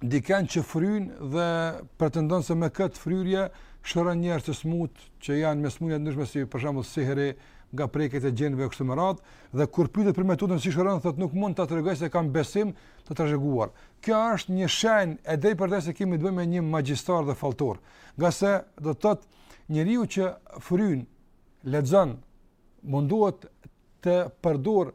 dikend që fryn dhe pretendon se me këtë fryrje shëron njerëz të smut që janë me sëmundje të ndryshme si për shembull sihri, nga prekjet e xhinve kështu me radhë dhe kur pyetet për metodën si shëron thotë nuk mund ta tregoj se kam besën të treguar. Kjo është një shenjë e drejtpërdrejtë se kemi të bëjmë me një magjistar dhe falltor. Ngase do të thotë njeriu që fryn, lexon, mundohet të përdor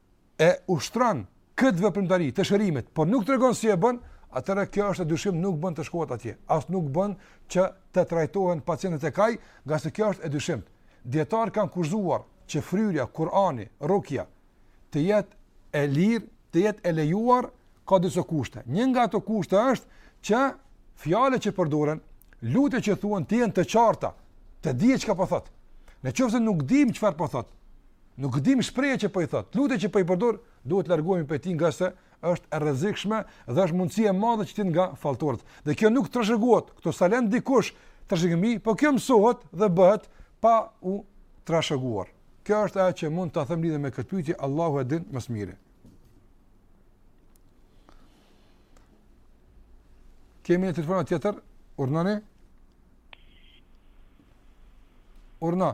e ushtron këtë veprimtari të shërimit, por nuk tregon si e bën, atëherë kjo është e dyshim nuk bën të shkohet atje. As nuk bën që të trajtohen pacientët te ai, ngase kjo është e dyshim. Dijetarët kanë kushtëzuar që fryrja, Kurani, rukja të jetë e lirë, të jetë e lejuar ka disa kushte. Një nga ato kushte është që fjalët që përdoren, lutjet që thuhen të jenë të qarta, të dihet çka po thotë. Në qoftë se nuk dimë çfarë po thotë, Nuk dim shprehjet që po i thotë, lutjet që po i përdor, duhet të largohemi prej tij ngase është e rrezikshme dhe është mundësi e madhe që të jetë nga falltorët. Dhe kjo nuk trashëgohet, këto s'ia lën dikush trashëgimi, po kjo mësohet dhe bëhet pa u trashëguar. Kjo është ajo që mund ta them lidhur me këtë pyetje, Allahu e din më së miri. Kemi një telefonatë tjetër, urdhnoni. Urdhno.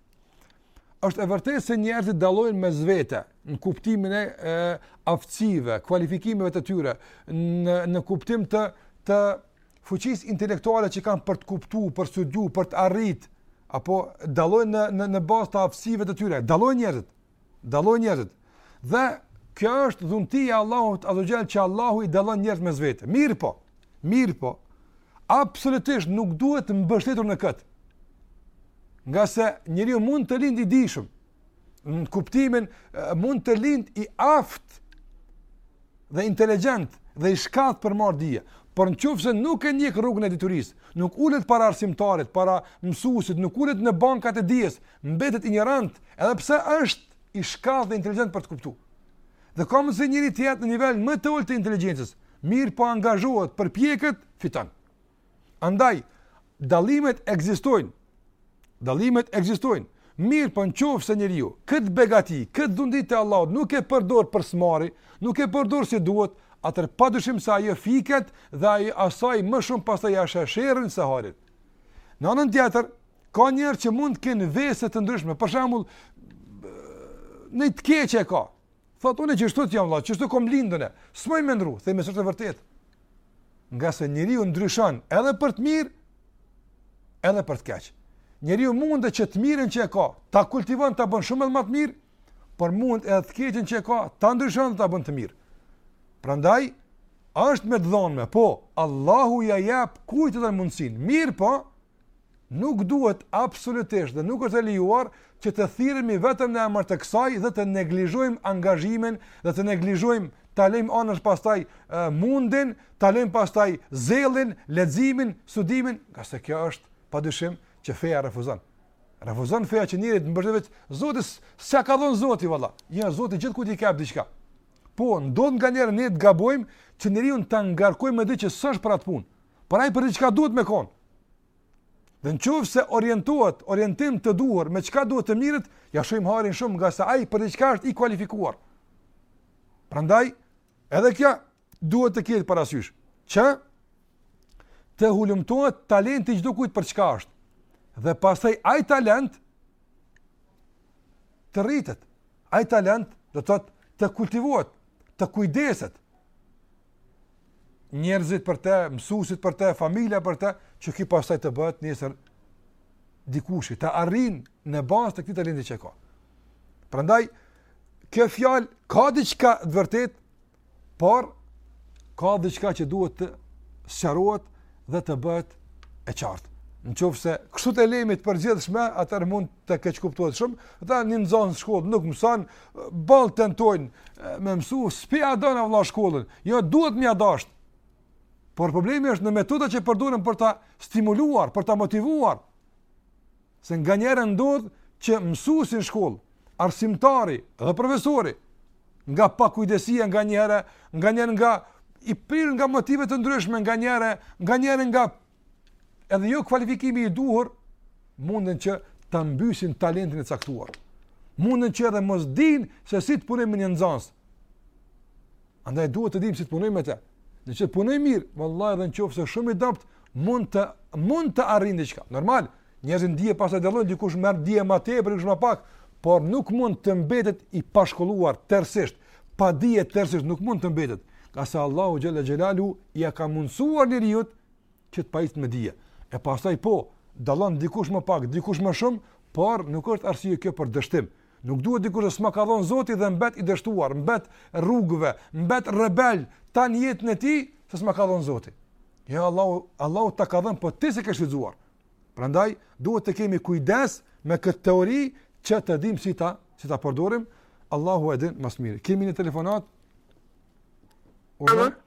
është e vërtetë se njerëzit dallojnë mes vete në kuptimin e, e aftësive, kualifikimeve të tyre, në në kuptim të të fuqisë intelektuale që kanë për të kuptu, për studiu, për të arritë apo dallojnë në në në bazë të aftësive të tyre, dallojnë njerëzit. Dallojnë njerëzit. Dhe kjo është dhuntia e Allahut Azze ue Xhel që Allahu i dallon njerëzit mes vete. Mirëpo, mirëpo absolutisht nuk duhet mbështetur në këtë. Ngase njeriu mund të lindë i dijshëm, në kuptimin mund të lind i aft dhe inteligjent dhe i shkathtë për marrë dije. Por në qoftë se nuk e ndjek rrugën e diturisë, nuk ulet para arsimtarit, para mësuesit, nuk ulet në bankat e dijes, mbetet injorant, edhe pse është i shkathtë dhe inteligjent për të kuptu. Dhe ka mundësi njeriu të jetë në nivel më të ulët të inteligjencës, mirëpo angazhohet, përpjeket, fiton. Andaj, dallimet ekzistojnë, dallimet ekzistojnë, mirëpo në qoftë se njeriu këtë begati, këtë dhunti të Allahut, nuk e përdor për së mbari, nuk e përdor si duhet, atëherë pa dyshim se ajo fiket dhe ajo asaj më shumë pastaj ia sheh sherrin se hajrin. Në anën tjetër, ka njerëz që mund të kenë vese të ndryshme, për shembull, një të keqe ka, Thotë unë qështu jam vëlla, qështu kom lind unë. S'muj me ndrru, themi s'është e vërtetë. Ngase njeriu ndryshon edhe për të mirë, edhe për të keq. Njeriu mundet që të mirën që e ka, ta kultivon ta bën shumë më të mirë, por mund edhe të keqen që e ka, ta ndryshon ta bën të mirë. Prandaj është me të dhonme, po Allahu ia jep kujt do mundësinë. Mirëpo, Nuk duhet absolutisht dhe nuk është e lejuar që të thirremi vetëm në emër të kësaj dhe të neglizhojmë angazhimin dhe të neglizhojmë ta lejmë anash pastaj mundin, ta lejmë pastaj zellin, leximin, studimin, ngase kjo është padyshim që feja refuzon. Refuzon feja që njeri të mbështet veç Zotit, s'ma ka dhon Zoti valla. Ja jo, Zoti gjithkujt i ka diçka. Po ndodh nganjëherë ne të gabojmë që njeriu ta ngarkojmë me diçka që s'është për atë punë. Por ai për diçka duhet me kon. Dhe në qoftë se orientohet, orientim të duhur, me çka duhet të mirët, ai shumë arrin shumë, ngase ai për diçka është i kualifikuar. Prandaj, edhe kjo duhet të kihet parasysh, që të hulumtohet talenti i çdokujt për çka është. Dhe pastaj ai talent të rritet. Ai talent domethënë të kultivohet, të kujdesen. njerëzit për të, mësuesit për të, familja për të, që ky pastaj të bëhet nesër dikushi, të arrijë në bazë të këtij talenti që ka. Prandaj kjo fjalë ka diçka të vërtetë, por ka diçka që duhet të sqarohet dhe të bëhet e qartë. Në qoftë se kështu ta lejmë të përgjithshme, atëherë mund të keqkuptohet shumë, ata një nxënës në shkollë nuk mëson, boll tentojnë me mësu, s'po e don valla shkollën. Jo duhet me dasht. Por problemi është në metodat që përdoren për ta stimuluar, për ta motivuar. Se nganjëherë ndodh që mësuesi në shkollë, arsimtari dhe profesori nga pakujdesia nganjëherë, nganjëherë nga i prirë nga motive të ndryshme nganjëherë, nganjëherë nga edhe jo kualifikimi i duhur mundën që ta mbysin talentin e caktuar. Mundën që edhe mos dinë se si të punojnë me një nxënës. Andaj duhet të dimë si të punojmë me të. Në qoftë se punojmë mirë, vallahi edhe në qoftë se shumë i dobët, mund të, mund të arrijë diçka. Normal, njerëzit në dije pastaj dallojnë, dikush merr dije ma tepër, dikush ma pak, por nuk mund të mbetet i pashkolluar tërësisht, pa dije tërësisht, nuk mund të mbetet. Ngase Allahu xhel-le xhelaluhu ia ka mundësuar njeriut, që të pajiset me dije. E pastaj po, dallon dikush më pak, dikush më shumë, por nuk është arsye kjo për dështim. Nuk duhet dikush të s'ma ka dhonë zoti dhe mbet i dështuar, mbet rrugëve, mbet rebel, tanë jetën e tij, se s'ma ka dhonë zoti. Ja, jo, Allahu, Allahu ta ka dhonë, po ti s'e ke shfrytëzuar. Prandaj, duhet të kemi kujdes me këtë teori që të dimë si ta, si ta përdorim, Allahu e din më së miri. Kemi një telefonatë? Alo?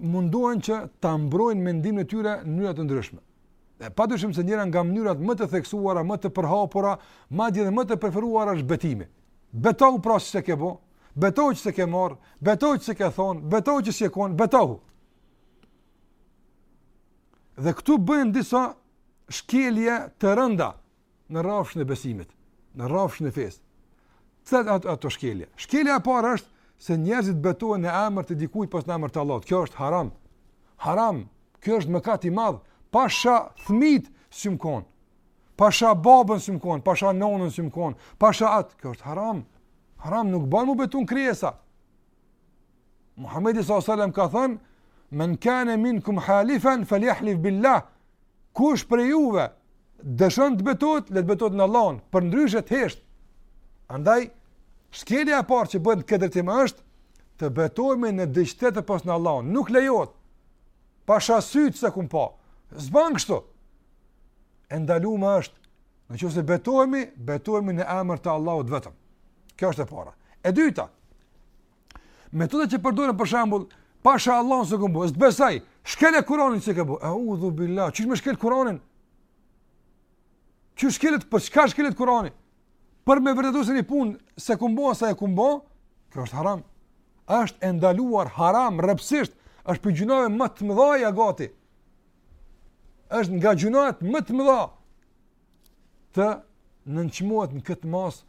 mundohen që ta mbrojnë mendimin e tyre në mënyra të ndryshme. E pa dyshim se njëra nga mënyrat më të theksuara, më të përhapura, madje dhe më të preferuara është betimi. Betohu pra që s'e ke bo, betohu që s'e ke marrë, betohu që s'e ke thonë, betohu që s'je konë, betohu. Dhe këtu bëhen disa shkelje të rënda në rrafshin e besimit, në rrafshin e fesë. Cilat janë ato shkelje? Shkelja e parë është se njerëzit betohen në emër të dikujt pas në emër të Allahut. Kjo është haram. Haram. Kjo është mëkat i madh. Pasha fmijt s'jom kon. Pasha babën s'jom kon, pasha nonën s'jom kon, pasha atë. Kjo është haram. Haram nuk ban m'u betu n'krijesa. Muhamedi sallallahu alaihi wasallam ka thënë: "Men kana minkum halifan falyahlif billah." Kush prej juve dëshon të betohet, le të betohet në Allahun, përndryshe të hesht. Andaj shkelja e parë që bëhet n'këtë drejtim është të betohemi në diç tjetër pos në Allahun. Nuk lejohet. Pasha sytë s'e kum pa. S'bën kështu. E ndalume është Nëqoftëse betohemi, betohemi në emër të Allahut vetëm. Kjo është e para. E dyta, Metodat që përdoren për shembull, pasha Allahun s'e kum bo, s'të besoj. Shkele Kur'anin s'e kum bo. A'udhu billah, qysh me shkel Kur'anin? Qysh shkelet për çka shkelet Kur'ani? Për me vërtetu një punë s'e kum bo s'e kum bo, kjo është haram. Është e ndaluar haram rreptësisht, është prej gjunaheve më të mëdhaja gati. Është nga gjunahet më të mëdha. të nënçmohet në këtë masë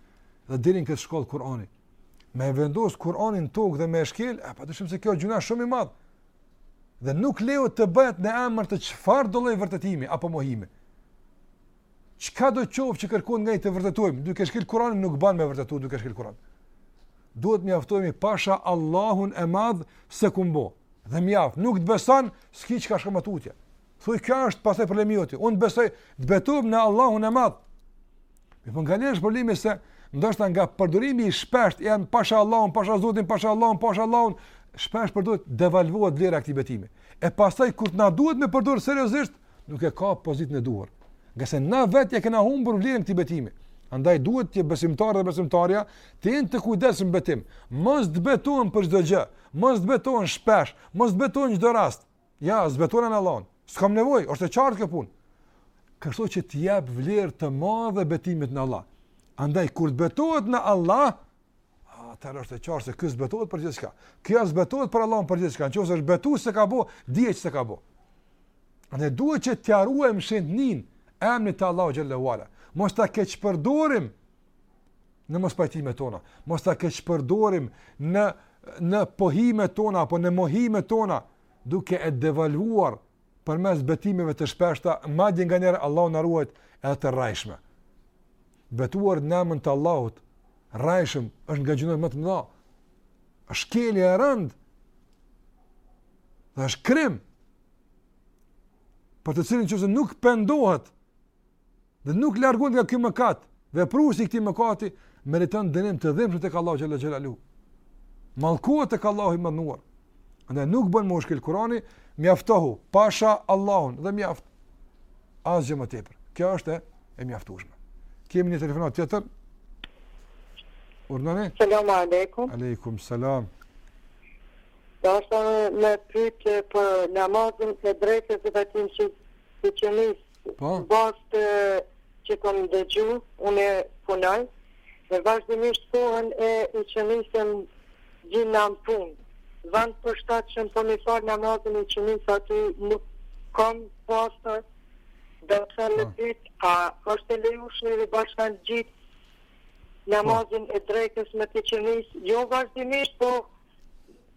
dhe deri në këtë shkollë Kur'ani. Me e vendos Kur'anin n'tokë dhe me e shkel, e padyshim se kjo gjunah shumë i madh. Dhe nuk lejohet të bëhet në emër të çfarëdo lloj vërtetimi apo mohimi. Çkado qoftë që kërkohet nga ne të vërtetojmë, duke shkel Kur'anin nuk ban me vërtetu duke shkel Kur'anin. Duhet mjaftohemi pasha Allahun e madh s'e kum bo. Dhe mjaft, nuk të besan, s'ki çka shkon ma tutje. Thuaj kjo është pastaj problem i joti. Unë besoj të betohem në Allahun e Madh. Mirëpo nganjëherë është problemi se ndoshta nga përdorimi i shpeshtë i jonë pasha Allahun, pasha Zotin, pasha Allahun, pasha Allahun, shpesh përdoret devalvohet vlera e këtij betimi. E pastaj kur të na duhet me përdor seriozisht, nuk e ka pozitën e duhur. Ngase na vetë e kena humbur vlerën e këtij betimi. Andaj duhet që besimtari dhe besimtarja të jenë të kujdesshëm n'betim. Mos të betohen për çdo gjë, mos të betohen shpesh, mos të betohen n'çdo rast. Ja, s'betohna në Allahun. S'kam nevojë, është e qartë kjo punë. Kështu që të jap vlerë të madhe betimit në Allah. Andaj kur të betohet në Allah, atëherë është e qartë se ky s'betohet për gjithçka. Ky as s'betohet për Allahun për gjithçka. Nëse është betu s'e ka bo, dihet që s'e ka bo. Andaj duhet që t'ia ruajmë shenjtërinë emrit të Allahut xhelle ue ala. Mos ta keqpërdorim në mospajtimet tona, mos ta keqpërdorim në në pohimet tona apo në mohimet tona, duke e devalvuar përmes betimeve të shpeshta, madje nganjëherë Allahu na ruajt edhe të rrajshme. Betuar n'emën të Allahut, rrajshëm është nga gjynahet më të mëdha. Është shkelje e rënd. Dhe është krim. Për të cilin nëse nuk pendohet, dhe nuk largohet nga ky mëkat, vepruesi i këtij mëkati meriton dënim të dhimbshëm tek Allahu xhel-le xhelaluhu. Mallkohet tek Allahu i madhëruar. Andaj nuk bën mushkil Kurani, mjaftohu pasha Allahun dhe mjaft. Asgjë më tepër. Kjo është e, e mjaftueshme. Kemi një telefonat tjetër. Urdhnoni? Selam aleikum. Aleikum selam. Doja me pyet për namazin e drekës bashkim me të iqinisë Po. Në bazë të që kam dëgju, une punoj, dhe vazhdimisht kohën e iqinisë gjindem në punë. Vend të përshtatshëm për me falë namazin e iqinisë aty nuk kam pasur, deshta me pyt, a është e lejushme me bashkangjitë namazin e drekës me të iqinisë, jo vazhdimisht, po,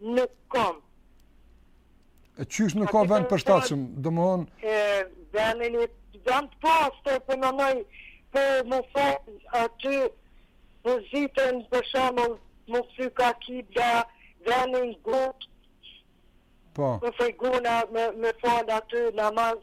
kur s'kom. E qysh nuk ka vend përshtatshëm, domthon e vendin e kam të pastër për më mëj për më fal aty pozitën për shembull me u kthy kah kibla vendin gut po më pengon me, me fal aty namaz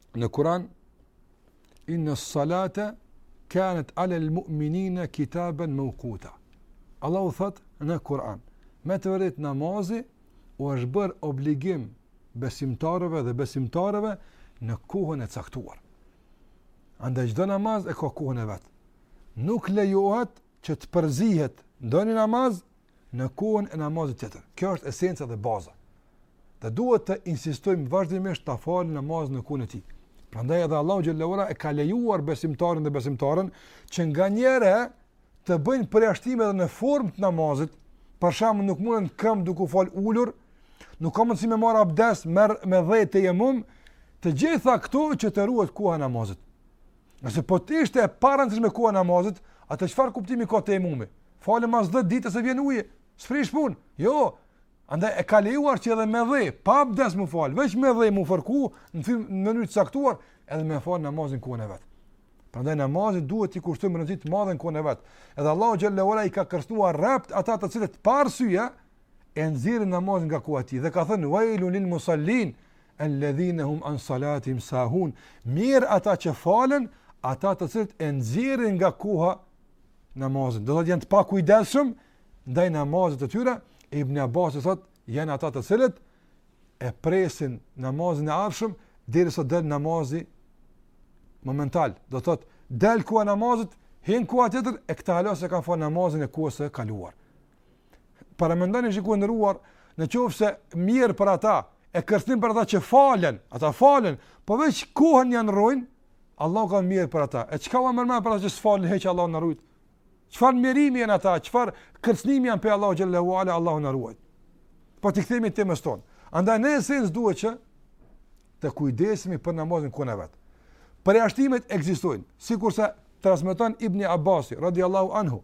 në Kur'an inna salata kanat ala al-mu'minina kitaban mawquta. Allahu thot në Kur'an, me të vërtet namazi u është bërë obligim besimtarëve dhe besimtareve në kohën e caktuar. Andaj çdo namaz e ka kohën e vet. Nuk lejohet që të përzihet ndonjë namaz në kohën e namazit tjetër. Kjo është esenca dhe baza. Dhe duhet të insistojmë vazhdimisht ta falim namazin në kohën e tij. Prandaj edhe Allahu xhel-le shanuhu i ka lejuar besimtarin dhe besimtaren që nganjëherë të bëjnë përjashtime edhe në formë të namazit. Për shembull, nuk mund në këmbë duhet u fal ulur, nuk ka mundësi me marr abdes, merr me dhe tejemum, të gjitha këto që të ruhet koha e namazit. Nëse po të ishte e parëndësishme koha e namazit, atëherë çfarë kuptimi ka tejemumi? Fale mas 10 dite se vjen ujë, s'prish punë. Jo, andaj e ka lejuar që edhe me dhe, pa abdes mu falë, veç me dhe mu fërku, në fim në mënyrë të caktuar, edhe me falë namazin në kohën e vet. Prandaj namazit duhet t'i kushtojmë rëndësi të madhe në kohën e vet. Edhe Allahu xhelle ue ala i ka kërcënuar rreptë ata të cilët pa arsye e nxjerrin namazin nga koha e tij dhe ka thënë wailun lil musallin alladhina hum an salatihim sahun. Mjerë ata që falen, ata të cilët e nxjerrin nga koha namazin. Do thotë janë të pakujdesshëm ndaj namazit të tyre, e Ibn Abbasi thotë, janë ata të cilët e presin namazin e ardhshëm derisa del namazi momental. Do thotë, del koha e namazit, hin koha tjetër e këta hala s'e kanë fal namazin e kohës së kaluar. Paramendoni shikues të nderuar, në qoftë se mjerë për ata, e kërcënim për ata që falen, ata falen, po veç kohën ja ndrrojnë, Allahu tha mjerë për ata. E çka va merr mendja për ata që s'falen hiç, Allahu na ruajt? Çfarë mjerimi janë ata, çfarë kërcënimi janë prej Allahut xhelle ue ala, Allahu na ruajt? Po t'i kthehemi temës tonë. Andaj në esencë duhet që të kujdesemi për namazin në kohën e vet. Përjashtimet ekzistojnë, sikurse transmeton Ibni Abasi, radiallahu anhu,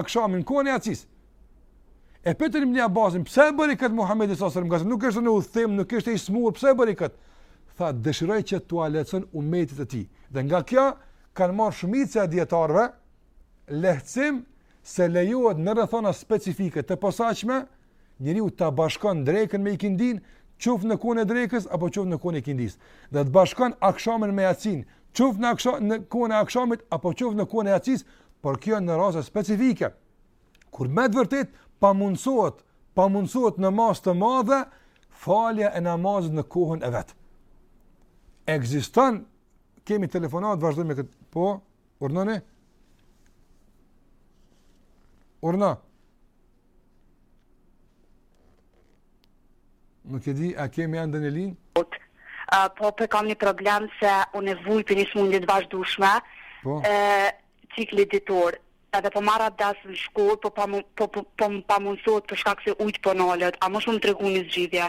akshamin në kohën e jacisë. E pyetën ibn Abbasin, pse e bëri këtë Muhammedi s.a.s. ngase nuk ishte në udhëtim, nuk ishte i smurë, pse e bëri këtë? Tha, dëshiroi që t'ua lehtëson umetit të tij. Dhe nga kjo, kanë marrë shumica e dijetarëve lehtësim se lejohet në rrethana specifike të posaçme, Njeriu ta bashkon drekën me ikindinë, qoftë në kohën e drekës apo qoftë në kohën e ikindisë. Dhe ta bashkon akshamin me jacinë, qoftë në aksha, në kohën e akshamit apo qoftë në kohën e jacisë, por kjo në raste specifike. Kur me të vërtetë pamundësohet, pamundësohet në masë të madhe, falja e namazit në kohën e vet. Ekziston, kemi telefonat, vazhdojme këtë, po, urdhnoni? Urdhno? Nuk e di, a kemi ende në linjë? Po, pe kam një problem se unë vuj prej një smundje të vazhdushme, po. cikli ditor, edhe po marr abdes në shkollë, po pa po, po, po, po më pamundësohet për shkak se ujtë po nalet, a mos më tregon një zgjidhje?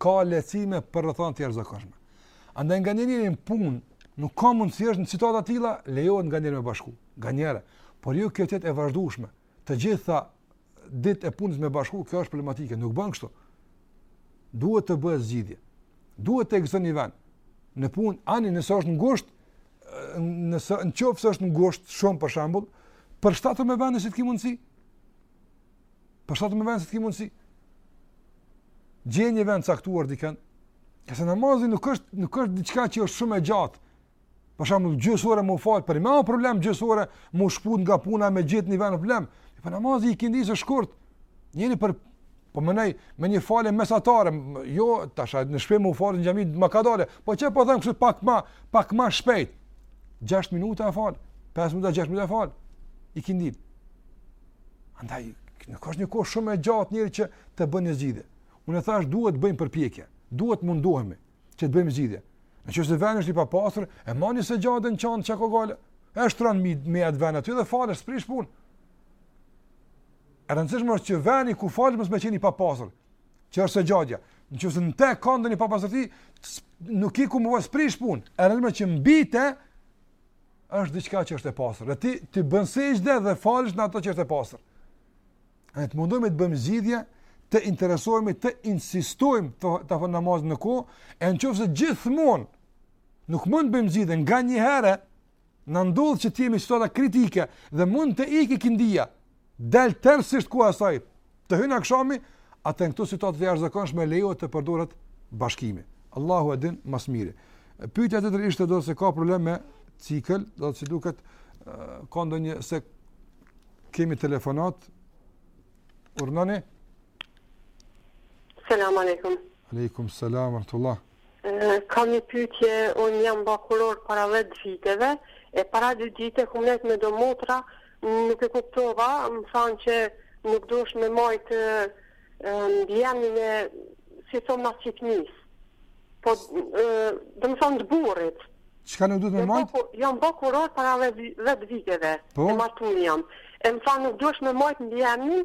ka lehtësime për rrethana të jashtëzakonshme. Andaj nganjëherë njeri në punë, nuk ka mundësi, është në situata të tilla, lejohet nganjëherë me bashku, nganjëherë. Por jo kjo të jetë e vazhdushme, të gjitha ditët e punës me bashku, kjo është problematike, nuk bën kështu. Duhet të bëhet zgjidhje. Duhet të ekziston një vend. Në punë, ani nëse është ngushtë, nëse në qoftë se është ngushtë shumë, për shembull, përshtate me vend nëse ti ki mundësi, Përshtat me vend se të ki mundësi. Gjen një vend caktuar dikun. E se namazi nuk është, nuk është diçka që është shumë e gjatë. Për shembull gjysore me falë, për me e ka problem gjysore me shkput nga puna me gjetë një vend ka problem. E po namazi i ikindisë shkurt. Njeni për, po me nejt, me një falë mesatare, jo, tash, në shpi me falë në xhami, më ka dalë. Po që po them kështu pak ma, pak ma shpejt. 6 minuta e falë, 5 minuta, 6 minuta e falë. Ikindi. Andaj, nuk është një kohë shumë e gjatë njeri që të bën një zgjidhje. Unë e thashë duhet të bëjmë përpjekje, duhet të mundohemi që të bëjmë zgjidhje. Në qoftë se veni është i papastër, e man një sexhade në çantë çka ka, e shtron me, me atë ven aty dhe falesh, s'prish punë. E rëndësishme është që veni ku falesh mos me qenë i papastër, që është sexhadja. Në qoftë se nën te ka ndonjë papastërti, nuk i ku më vësë prish punë. E rëndësishme që mbi te, është diçka që është e pastër. Dhe ti t'i bën sexhde dhe falesh në ato që është e pastër. Ne të mundohemi të bëjmë zgjidhje, të interesohemi, të insistojmë të ta falim namazin në kohë, e në qoftë se gjithmonë nuk mund të bëjmë zgjidhje nganjëherë na ndodh që të jemi situata kritike dhe mund të ikë ikindia. del tërësisht koha e saj, të hyjë akshami, atëherë në këto situata të jashtëzakonshme lejohet të përdoret bashkimi. Allahu e din ma së miri. Pyetja tjetër ishte thotë se ka problem me cikël, do të si duket ka ndonjë se kemi telefonatë, urdhnoni. Selam aleikum. Aleikum selam, rahmetullah. Kam një pyetje unë jam ba kurorë para dhjetë viteve e para dy dite kum nejt me do motra nuk e kuptova më thanë që nuk duhesh me majt mbiemnin e si thon mas çiknisë po domethanë të burrit Çka nuk duhet me majt? Jam ba kurorë para 10 viteve. Po. E martuar jam. E më thanë nuk duhesh me majt mbiemnin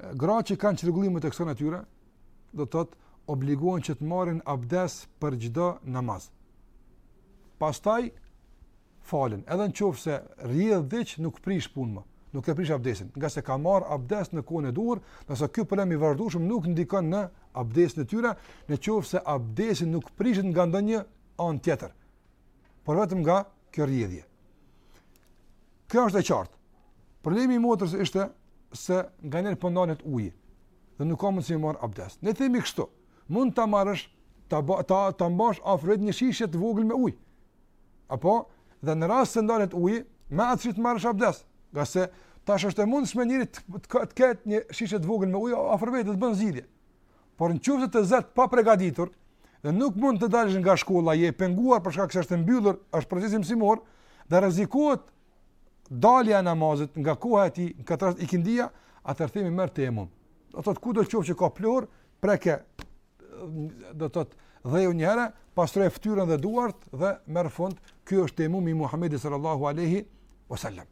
Gratë që kanë çrregullime të kësaj natyre, do të thotë obligohen që të marrin abdes për çdo namaz. Pastaj falen, edhe në qoftë se rrjedh diç nuk prish punë më, nuk e prish abdesin, ngase ka marrë abdes në kohën e duhur, ndërsa ky problem i vazhdueshëm nuk ndikon në abdesin e tyre, në qoftë se abdesi nuk prishet nga ndonjë anë tjetër, por vetëm nga kjo rrjedhje. Kjo është e qartë. Problemi i motrës ishte se nganjëherë po ndalet po uji dhe nuk ka mundësi me marrë abdes. Ne themi kështu, mund të marrësh, ta, ta, ta mbash afër vete një shishe të vogël me ujë. Apo, dhe në rast se ndalet uji, me atë ujë të marrësh abdes. Ngase, tash është e mundshme njeri të, të, të ketë një shishe të vogël me ujë, afër vete dhe të bën zgjidhje. Por në qoftë të zë të pa përgatitur dhe nuk mund të dalësh nga shkolla, je i penguar për shkak se është mbyllur, është procesi mësimor, dhe rrezikohet dalja e namazit nga koha e tij, në këtë rast ikindia, atëherë themi merr tejemum. Do thotë kudo qoftë që ka pluhur, preke do thotë dheun një herë, pastro fytyrën dhe duart dhe merr fund. Ky është tejemumi i Muhamedit sallallahu alaihi wasallam.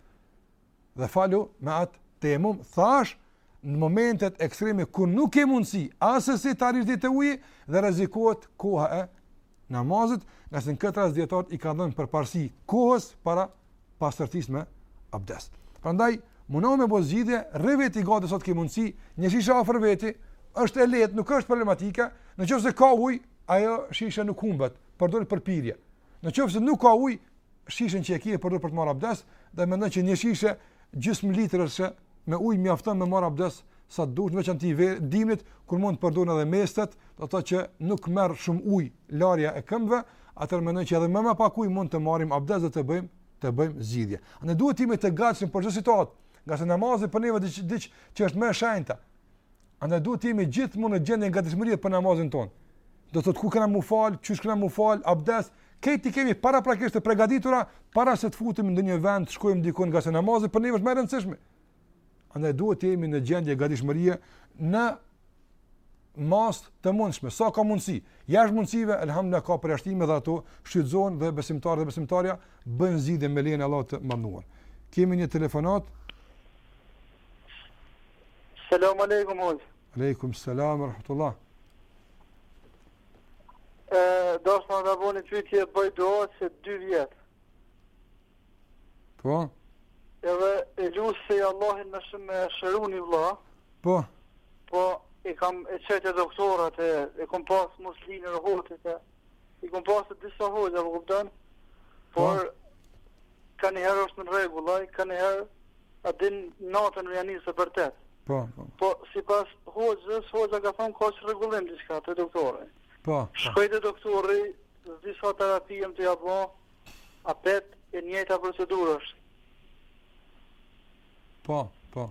Dhe falu me atë tejemum, thashë, në momentet ekstreme, kur nuk ke mundësi, assesi të arrish deri te uji, dhe rrezikohet koha e namazit, ngase në këtë rast dijetarët i kanë dhënë përparësi kohës para pastërtisë me abdes. Prandaj, mundohu me bo zgjidhje, rri veti gati sot ke mundësi, një shishe afër veti, është e lehtë, nuk është problematike, në qoftë se ka ujë, ajo shisha nuk humbet, përdore për pirje. Në qoftë se nuk ka ujë, shishën që e ke përdore për të marrë abdes dhe mendoj që një shishe gjysmë litërshe me ujë mjafton me marrë abdes sa të dush veçanti verë dimnit kur mund të përdoren edhe mestet, do të thotë që nuk merr shumë ujë larja e këmbëve, atëherë mendoj që edhe me më pak ujë mund të marrim abdes dhe të bëjmë të bëjmë zgjidhje. Ne duhet të jemi të gatshëm për çdo situatë, ngase namazi për neve diç diç që është më e shenjta. Andaj duhet të jemi gjithmonë në gjendje gatishmërie për namazin tonë. Do të thotë ku kena m'u fal, qysh kena m'u fal, abdes, këto t'i kemi paraprakisht të përgatitura para se të futemi në ndonjë vend, të shkojmë diku ngase namazi për ne është më i rëndësishmi. Andaj duhet të jemi në gjendje gatishmërie në masë të mundshme, sa ka mundësi. Jashtë mundësive, elhamdulilah ka përjashtime dhe ato, shfrytëzohen dhe besimtari dhe besimtarja, bën zgjidhje me lejen e Allahut të madhëruar. Kemi një telefonatë. Selam alejkum hoxhë. Alejkum selam rahmetullah. Ë, desha t'bo një pyetje bëj dua qe 2 vjet. Po. Edhe e lus Allahun më shumë me shëru ni vëlla. Po. Po, e kam qit te doktorat e e kom pas muslinë rrotit e. i kom pasë disa hoxha, a më kupton? Po. Por, kanjëherë është në rregull, ai, kanjëherë, a din natën ia nis e bërtet. Po, po. Po, sipas hoxhës, hoxha ka thonë ka çrregullim të shkon te doktori. Po, po. Shkoi te doktori, dhe disa terapi jemi tu ia bo, apet e njëjta procedurë është. Po, po.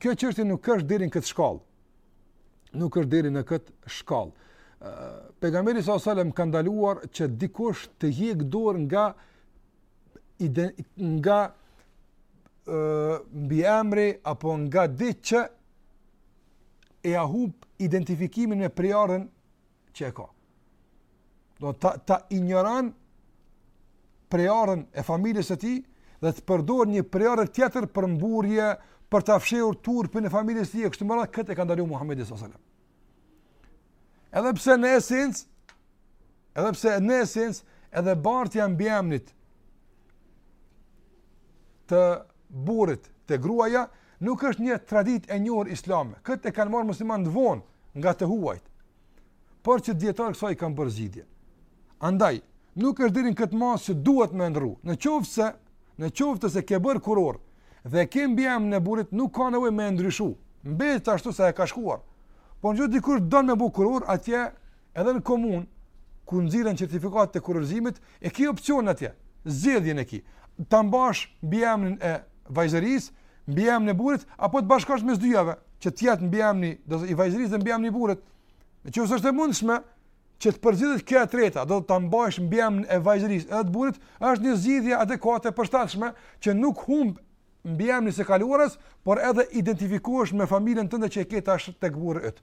kjo çështje nuk është deri në këtë shkallë. Nuk është deri në këtë shkallë. Pejgamberi alejhi selam ka ndaluar që dikush të hjek dorë nga ide, nga ë mbiemri apo nga diç që ia hup identifikimin me prejardhjen që e ka. Domethënë ta injoron prejorën e familjes së tij dhe të përdor një prejorë tjetër për mburrje, për ta fshehur turpin e familjes së tij, e kështu me radhë këtë e ka ndaluar Muhamedi sallallahu alajhi wasallam. Edhe pse në esencë, edhe pse në esencë edhe bartja e mbiemrit të burrit te gruaja Nuk është një traditë e njohur islame. Këtë e kanë marrë muslimanët vonë nga të huajt. Por që dijetarët kësaj i kanë bërë zgjidhje. Andaj, nuk është deri në këtë masë që duhet me e ndrru. Në qoftë se në qoftë se ke bërë kurorë dhe e ke mbiemrin e burrit, nuk ka nevojë me e ndryshu. Mbetet ashtu si ka shkuar. Po nëse dikush don me bërë kurorë, atje Edhe në komunë, ku nxirren certifikatat e kurorëzimit, e ke opsion atje, zgjedhjen e ke. Ta mbash mbiemrin e vajzërisë, mbiemrin e burrit apo të bashkosh mes dyjave, që të jetë mbiemri domethënë i vajzërisë dhe mbiemri i burrit. Në qoftë se është e mundshme që të përzgjidhet kjo e treta, domethënë ta mbash mbiemrin e vajzërisë edhe të burrit, është një zgjidhje adekuate e përshtatshme që nuk humb mbiemrin e së kaluarës, por edhe identifikohesh me familjen tënde që e ke tash tek burri yt.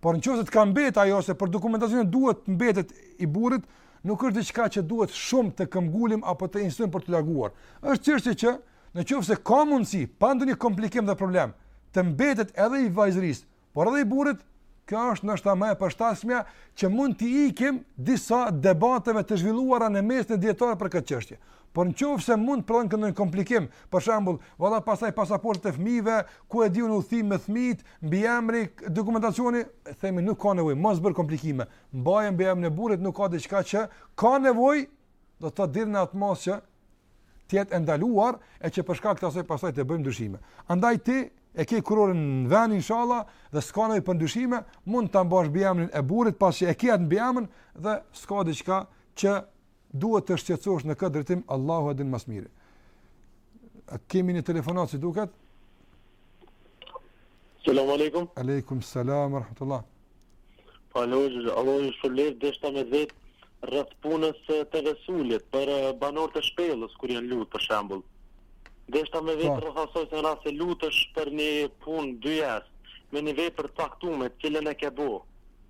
Por në qoftë se të ka mbet ajo, se për dokumentacione duhet të mbetet i burrit, nuk është diçka që duhet shumë të këmbngulim apo të insistojmë për ta larguar. është çështje që në qoftë se ka mundësi, pa ndonjë komplikim dhe problem, të mbetet edhe i vajzërisë, por edhe i burrit, kjo është ndoshta më e përshtatshmja që mund të ikim disa debateve të zhvilluara në mes dijetarëve për këtë çështje. Por në qoftë se mund të prodhon ndonjë komplikim, për shembull, valla pastaj pasaportet e fmive, ku e di unë udhëtime me fëmijët, Mbiemri, dokumentacioni, themi nuk ka nevojë, mos bër komplikime. Mbaje mbiemrin e burrit, nuk ka diçka që ka nevojë, do të thotë deri në atë masë që të jetë e ndaluar e që për shkak të asaj pastaj të bëjmë ndryshime. Andaj ti e ke kurorën në vend inshallah dhe s'ka nevojë për ndryshime, mund ta mbash mbiemrin e burrit pasi e ke atë mbiemër dhe s'ka diçka që Duhet të shqetësohesh në këtë drejtim, Allahu e din më së miri. A kemi një telefonat si duket? Selam aleikum. Aleikum selam rahmetullah. Falju, Allahu ju shpërbleftë deshta me vet rreth punës së tevesulit për eh, banorët e shpellës kur janë lutë për shembull. Deshta me vet po. rreth asoj se rasti lutesh për një punë dunjaje me një vepër të caktuar, të cilën e ke bo.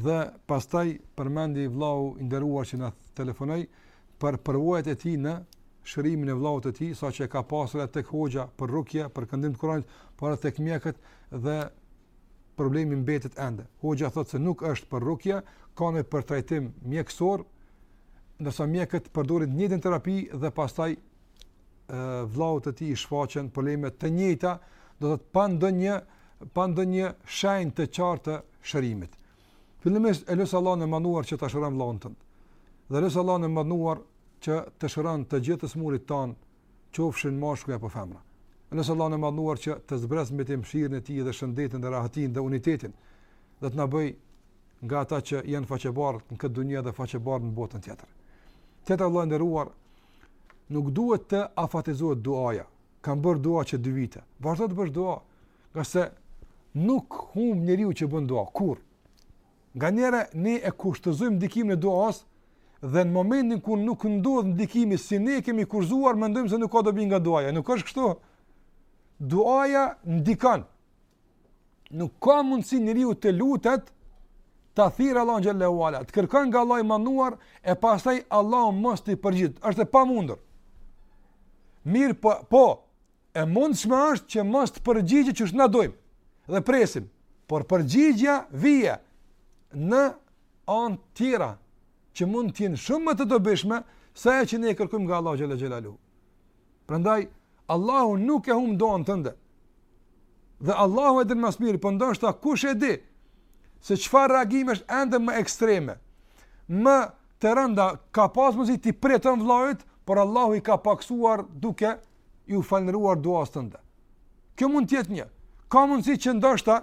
Dhe pastaj përmendi vllau i nderuar që na telefonoi për përvojat e tij në shërimin e vllaut të tij, saqë e ka pasur edhe tek hoxha për rukje, për këndim të Kuranit, por edhe tek mjekët dhe problemi mbetet ende. Hoxha thotë se nuk është për rukje, ka nevojë për trajtim mjekësor, ndërsa mjekët përdorin të njëjtën terapi dhe pastaj vllaut të tij shfaqen probleme të njëjta, do të thotë pa ndonjë pa ndonjë shenjë të qartë të shërimit. Fillimisht e lus Allahun e madhëruar që ta shëron vllaun tënd. Dhe lus Allahun e madhëruar që të shëron të gjithë të smurit tanë, qofshin meshkuj apo femra. Lus Allahun e madhëruar që të zbresë mbi ta mëshirën e tij dhe shëndetin dhe rahatin dhe unitetin dhe të na bëj nga ata që janë faqebardhë në këtë dunia dhe faqebardhë në botën tjetër. Tjetër vëlla i nderuar, Nuk duhet të afatizohet duaja. Kam bërë dua që dy vite. Vazhdo të bësh dua. Ngase nuk hum njeriu që bën dua. Kurrë. Nganjëherë, ne e kushtëzojmë ndikimin e duasë dhe në momentin kur nuk ndodh ndikimi si ne e kemi kushtëzuar, mendojmë se nuk ka dobi nga duaja. Nuk është kështu. Duaja ndikon. Nuk ka mundësi njeriu të lutet ta thirr Allahun xhelle ue ala, të kërkon nga Allahu i madhëruar e pastaj Allahu mos t'i përgjigjet. Është e pamundur. Mirëpo e mundshme është që mos të përgjigjet qysh na dojmë dhe presim. Por përgjigja vjen në anë tjera që mund të jenë shumë më të dobishme se ajo që ne kërkojmë nga Allahu xhelle xhelaluhu. Prandaj Allahu nuk e humb duan tënde. Dhe Allahu e din më së miri, por ndoshta kush e di se çfarë reagimesh ende më ekstreme. Më të rënda ka pas mundësi t'i përjeton vllai yt, por Allahu i ka paksuar duke iu falënderuar duasë tënde. Kjo mund të jetë një. Ka mundësi që ndoshta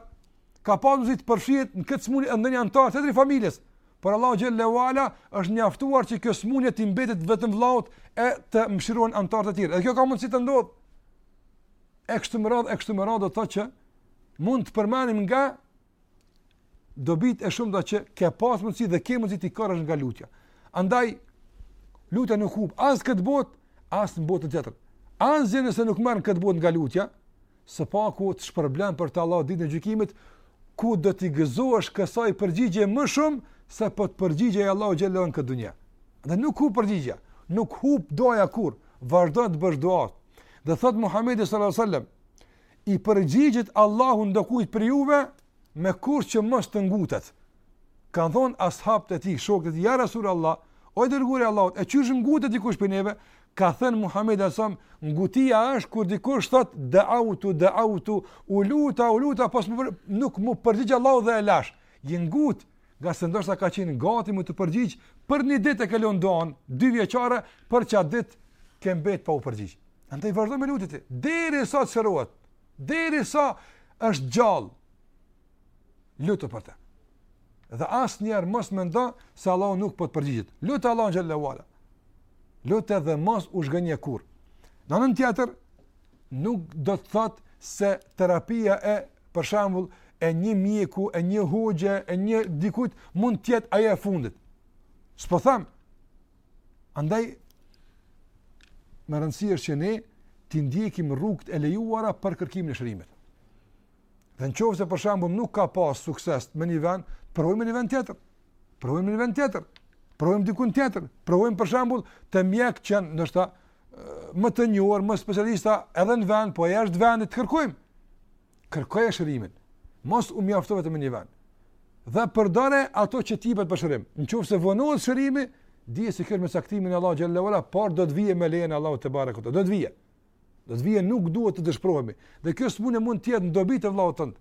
ka pas mundësi të përfshihet në këtë smundje ndonjë anëtar tjetër i familjes. por Allahu xhelle ue ala është mjaftuar që kjo smundje t'i mbetet vetëm vllaut e të mëshirohen anëtarët e tjerë. Edhe kjo ka mundësi të ndodhë. E kështu me radhë, e kështu me radhë, do të thotë që mund të përmendim nga dobitë e shumta që ke pas mundësi dhe ke mundësi t'i korrësh nga lutja. Andaj, lutja nuk hup, as këtë botë, as në botën tjetër. Asgjë nëse nuk merr në këtë botë nga lutja, së paku të shpërblen për të Allahu ditën e gjykimit, ku do t'i gëzohesh kësaj përgjigje më shumë, se po të përgjigjej Allahu xhelle në këtë dunja. Dhe nuk hup përgjigja, nuk hup duaja kurrë, vazhdo të bësh dua. Dhe thot Muhammedi s.a.s. I përgjigjet Allahu ndokujt prej juve, me kusht që mos të ngutet. Kanë thënë ashabët e tij, shokët e tij, ja Resulallah, o i dërguari i Allahut, e qysh ngutet dikush prej neve, ka thënë Muhamedi sallallahu alajhi wasallam, ngutja është kur dikush thot da autu da autu, u luta u luta, pas po nuk m'u përgjigj Allahu dhe e lash. Je ngut, ngase ndoshta ka qenë gati me t'u përgjigj për një ditë e ke lënë duan dyvjeçare, për qat ditë ke mbet pa u përgjigj. Andaj vazhdo me lutjet derisa të shërohet, derisa është gjallë. Lutu për të. Dhe asnjëherë mos mendo se Allahu nuk po të përgjigjet. Lute Allahun xhelle ue ala. Lute edhe mos u zhgënje kurrë. Në anën tjetër, nuk do të thotë se terapia e, për shembull, e një mjeku, e një hoxhe, e një dikujt, mund të jetë ajo e fundit. Siç po thamë, andaj, me rëndësi është që ne t'i ndjekim rrugët e lejuara për kërkimin e shërimit. Dhe në qoftë se për shembull nuk ka pas sukses në një vend, provojmë në një vend tjetër. Provojmë në një vend tjetër. Provojmë dikun tjetër. Provojmë për shembull te mjekë që ndoshta më të njohur, më specialista edhe në vend, po jashtë vendit të kërkojmë. Kërkoje shërimin. Mos u mjafto vetëm me një vend. Dhe përdore ato që ti për shërim. Në qoftë se vonohet shërimi, dije se kjo është me caktimin e Allahut xhelle ue ala, por do të vijë me lejen e Allahut tebareke ue teala. Do të vijë. Do të vijë nuk duhet të dëshpërohemi. Dhe kjo smundje mund të jetë në dobi të vllaut tënd.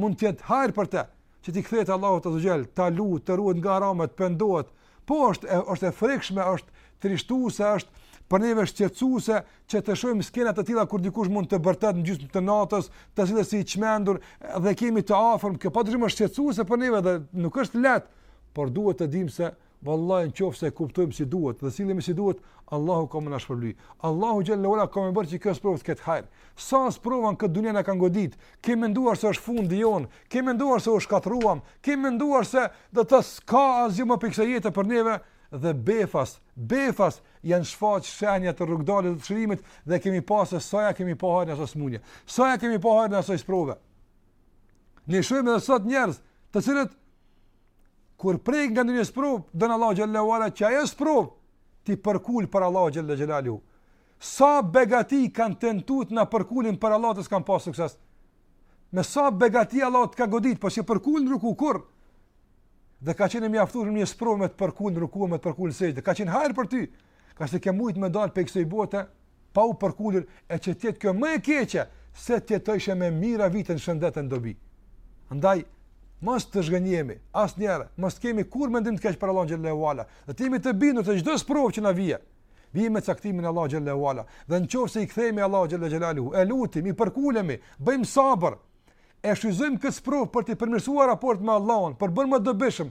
Mund të jetë hajër për të, që t'i kthehet Allahut xhel, ta lut, të ruhet nga haramet, të pendohet. Po është e, është e frikshme, është trishtuese, është për neve shqetësuese që të shohim skena të tilla kur dikush mund të bërtet në gjysmë të natës, të sillet si i çmendur dhe e kemi të afërm, kjo padyshim është shqetësuese për neve dhe nuk është lehtë, por duhet të dimë se Vallahi në qoftë se e kuptojmë si duhet dhe sillemi si duhet, Allahu ka me na shpërbly. Allahu xhelle ue ala ka me bërë që kjo sprovë të jetë hajr. Sa sprova në këtë dunja na kanë godit, kemi menduar se është fundi jonë, kemi menduar se u shkatrruam, kemi menduar se do të s'ka asgjë më pikë jetë për neve dhe befas, befas janë shfaqur shenja të rrugëdaljes të shërimit dhe kemi pa se sa ia kemi pa hajrin asaj smundje. Sa ia kemi pa hajrin asaj sprove. Ne shohim edhe sot njerëz, të cilët kur preken nga ndonjë sprovë, don Allahu xhelle ue ala që ajo sprovë t'i përkul para Allahut xhelle xhelaluhu. Sa begati kanë tentuar të na përkulin para Allahut e s'kanë pas sukses. Me sa begati Allahu të ka godit, po s'je përkul në ruku kurrë? Dhe ka qenë e mjaftueshme një sprovë me të përkul në ruku me të përkul në sexhde. Ka qenë hajër për ty. Ngase ke mujtë me dalë prej kësaj bote, pa u përkulur, e që të jetë kjo më e keqe, se ti jetojshe me mijëra vite në shëndet, në dobi. Andaj, mos të zhgënjehemi asnjëherë, mos të kemi kurrë mendim të keq për Allahun xhelle ue ala, dhe të jemi të bindur se çdo sprovë që na vjen, vjen me caktimin e Allahut xhelle ue ala, dhe në qoftë se i kthehemi Allahut xhelle xhel e lutim, i përkulemi, bëjmë sabër, e shfrytëzojmë këtë sprovë për t'i përmirësuar raportet me Allahun, për t'u bërë më të dobishëm,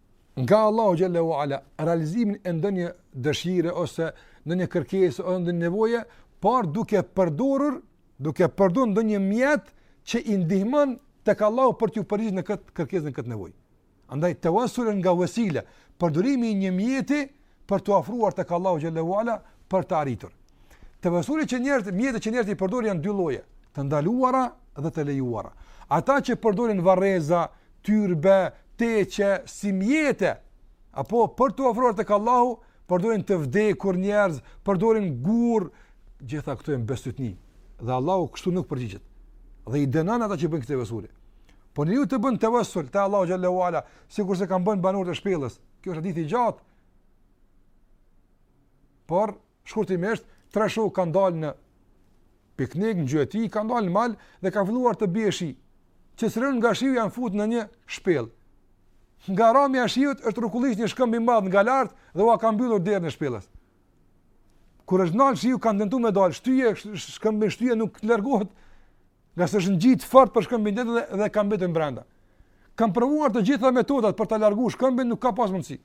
nga Allahu xhelle ue ala, realizimin e ndonjë dëshire ose ndonjë kërkese ose ndonjë nevoje, por duke përdorur, duke përdorur ndonjë mjet që i ndihmon tek Allahu për t'iu përgjigjur në këtë kërkesë në këtë nevojë. Andaj tevessul nga vesile, përdorimi i një mjeti për t'u afruar tek Allahu xhelle ue ala për të arritur. Tevesulin që njerëzit, mjetet që njerëzit i përdorin janë dy lloje, të ndaluara dhe të lejuara. Ata që përdorin varreza, tyrbe, teqe, si mjete, apo për t'u afruar tek Allahu, përdorin të vdekur njerëz, përdorin gurë, gjitha këto janë bestytni. Dhe Allahu kështu nuk përgjigjet. Dhe i dënon ata që bëjnë këtë tevesul. Po njeriu të bën tevesul te Allahu xhelle ue ala, sikurse kanë bënë banorët e shpellës, Kjo është hadith i gjatë. Por shkurtimisht tre shokë kanë dalë në piknik në gjueti, kanë dalë në mal dhe ka filluar të bie shi. Që t'ruhen nga shiu janë fut në një shpellë. Nga ramja e shiut është rrokullis një shkëmb i madh nga lart dhe ua ka mbyllur derën e shpellës. Kur është ndal shiu kanë tentu me dal shtyje shkëmbin, shtyje nuk largohet. Ngase është ngjit fort për shkëmbin dhe, dhe, dhe kanë mbetur brenda. Kanë provuar të gjitha metodat për ta larguar shkëmbin, nuk ka pas mundësi.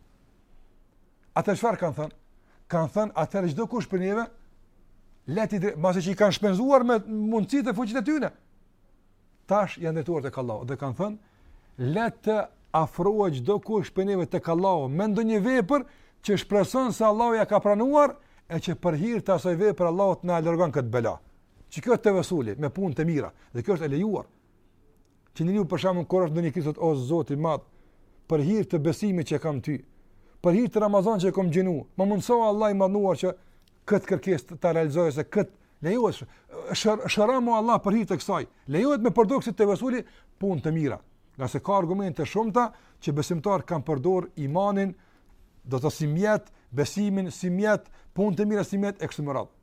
Atëherë çfarë kanë thënë? Kanë thënë atëherë çdokush prej neve le t'i dhe masi që i kanë shpenzuar mundësitë, fuqitë e tyre. Tash janë drejtuar tek Allahu dhe kanë thënë le të afrohet çdokush prej neve tek Allahu me ndonjë vepër që shpreson se Allahu ja ka pranuar e që për hir të asaj vepre Allahu të na largon këtë bela. Që kjo është tevesuli, me punë të mira, dhe kjo është e lejuar. Që njeriu për shembull kur është në një krizë thotë, o Zot i madh, për hir të besimit që kam ty, për hir të Ramazanit që e kam agjëru, më mundëso Allah i madhëruar që këtë kërkesë të ta realizojë, se këtë lejohet, shër, shëroma o Allah për hir të kësaj, lejohet me përdor kësi tevesuli, punët e mira. Ngase ka argumente të shumta që besimtarët kanë përdor imanin, do të thotë si mjet, besimin si mjet, punët e mira si mjet, e kështu me radhë.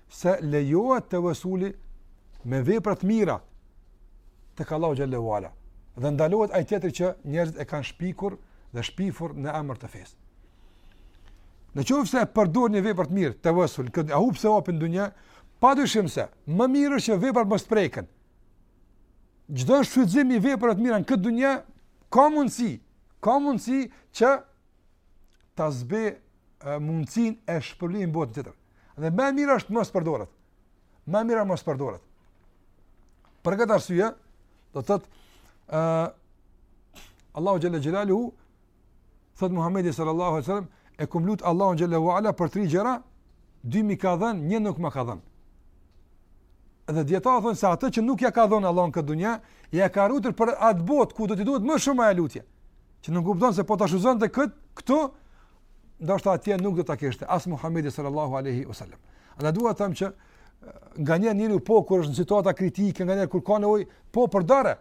se lejohet tevesuli me vepra të mira tek Allahu xhelle ue ala dhe ndalohet ai tjetri që njerëzit e kanë shpikur dhe shpifur në emër të fesë. Në qoftë se përdor një vepër të mirë tevesul, këtu a e hup sevapin në dynja, pa dyshim se më mirë është që veprat mos preken. Çdo shfrytëzim i veprës të mirë në këtë dynja, ka mundësi, ka mundësi që të zbehë mundësinë e shpërblimit në botën tjetër. Dhe më e mira është mos përdoret. Më e mira mos përdoret. Për këtë arsye, do të thotë ë uh, Allahu xhelle xhelaluhu thotë Muhamedi sallallahu alaihi wasallam e kam lut Allahu xhelle ue ala për tri gjëra, dy m'i ka dhënë, një nuk ma ka dhënë. Dhe dijetarët thonë se atë që nuk ja ka dhënë Allahu në këtë dynja, ja ka ruajtur për atë botë ku do t'i duhet më shumë ajo lutje. Që nënkupton se po ta shfrytëzon të kët këtu ndoshta atje nuk do ta kishte as Muhamedi sallallahu alaihi wasallam. Ama dua të them që nganjëherë njeriu po kur është në situata kritike, nganjëherë kur ka nevojë, po përdore.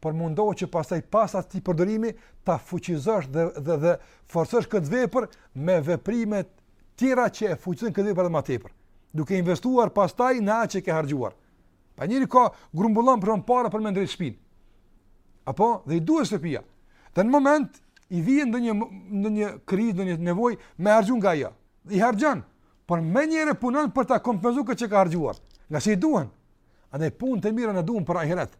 Por mundohu që pastaj pas atij përdorimi ta fuqizosh dhe dhe dhe forcosh këtë vepër me veprime të tjera që e fuqizojnë këtë vepër edhe ma tepër, duke investuar pastaj në atë që ke harxhuar. Po njeri ka grumbullon për para për me ndreq shpinë. Apo dhe i duhet shtëpia. Dhe në moment i vjen ndonjë ndonjë krizë, ndonjë nevojë me harxhu nga ato. I harxhon, por menjëherë punon për ta kompenzuar këtë që ka harxhuar. Ngase i duhen. Andaj punët e mira na duhen për ahiret.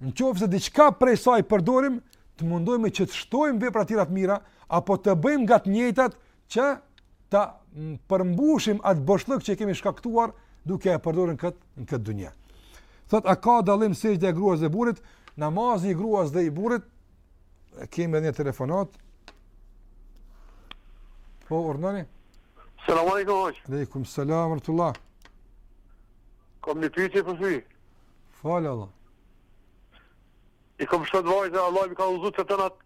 Në qoftë se diçka prej saj përdorim, të mundohemi që të shtojmë vepra të tjera të mira apo të bëjmë nga të njëjtat që ta përmbushim atë boshllëk që kemi shkaktuar duke e përdorur kët në këtë dynja. Thot a ka dallim sexhdeja e gruas dhe burrit? Namazi i gruas dhe i burrit e kemi edhe një telefonatë. Po urdhëroni. Selam alejkum hoxhë. Aleikum selam rahmetullah. Kom një pyetje për ty. Falë Allah. I kom shtatë vajza, Allah m'i ka uzu të tëna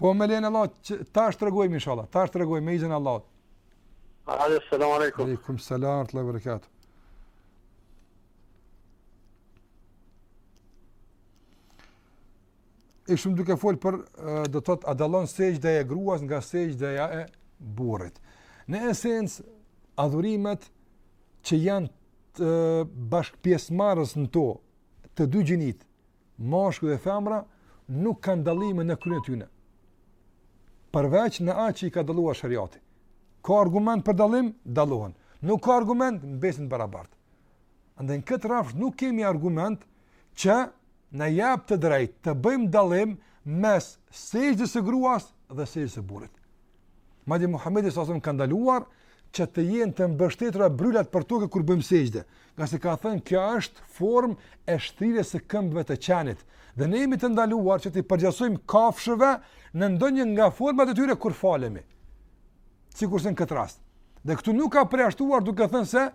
Po me lejen e Allahut, tash të tregojmë, inshallah, tash të tregojmë, me iznin e Allahut. Alo, selam aleikum. Aleikum, selam, rahmetullahi ve berekatuhu. Ishim duke folë për, do të thotë a dallon sexhdeja e gruas nga sexhdeja e burrit. Në esencë, adhurimet që janë bashkëpjesëmarrës në to, të dy gjinitë, Mashkulli dhe femra nuk kanë dallime në kryerjen e tyre. Përveç në atë që i ka dalluar sheriati. Ka argument për dallim, dallohen. Nuk ka argument, mbesin të barabartë. Andaj në këtë rrafsh nuk kemi argument që na jap të drejtë të bëjmë dallim mes sexhdes së gruas dhe sexhdes së burrit. Madje Muhamedi alejhi selam ka ndaluar që të jenë të mbështetura brylat për tokë kur bëjmë sexhde, ngase ka thënë kjo është formë e shtrirjes së këmbëve të qenit. Dhe ne jemi të ndaluar që t'u përngjasojmë kafshëve në ndonjë nga format e tyre kur falemi. Sikurse në këtë rast. Dhe këtu nuk ka përjashtuar duke thënë se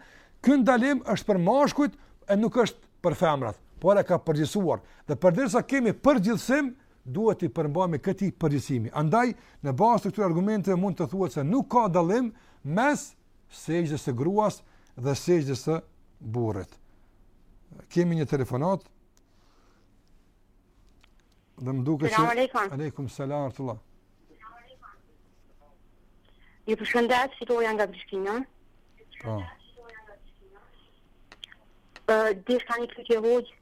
ky ndalim është për meshkujt e nuk është për femrat, por e ka përgjithësuar. Dhe përderisa kemi përgjithësim, Duhet t'i përmbahemi këtij përgjithësimi. Andaj, në bazë të këtyre argumenteve mund të thuhet se nuk ka dallim mes sexhdes së gruas dhe sexhdes së burrit. Kemi një telefonatë. Dhe më duket që... Aleikum. Aleikum, selam, rahmetullah. Ju përshëndet Fitorja nga Prishtina. Po. Deshta një pyetje hoxhë?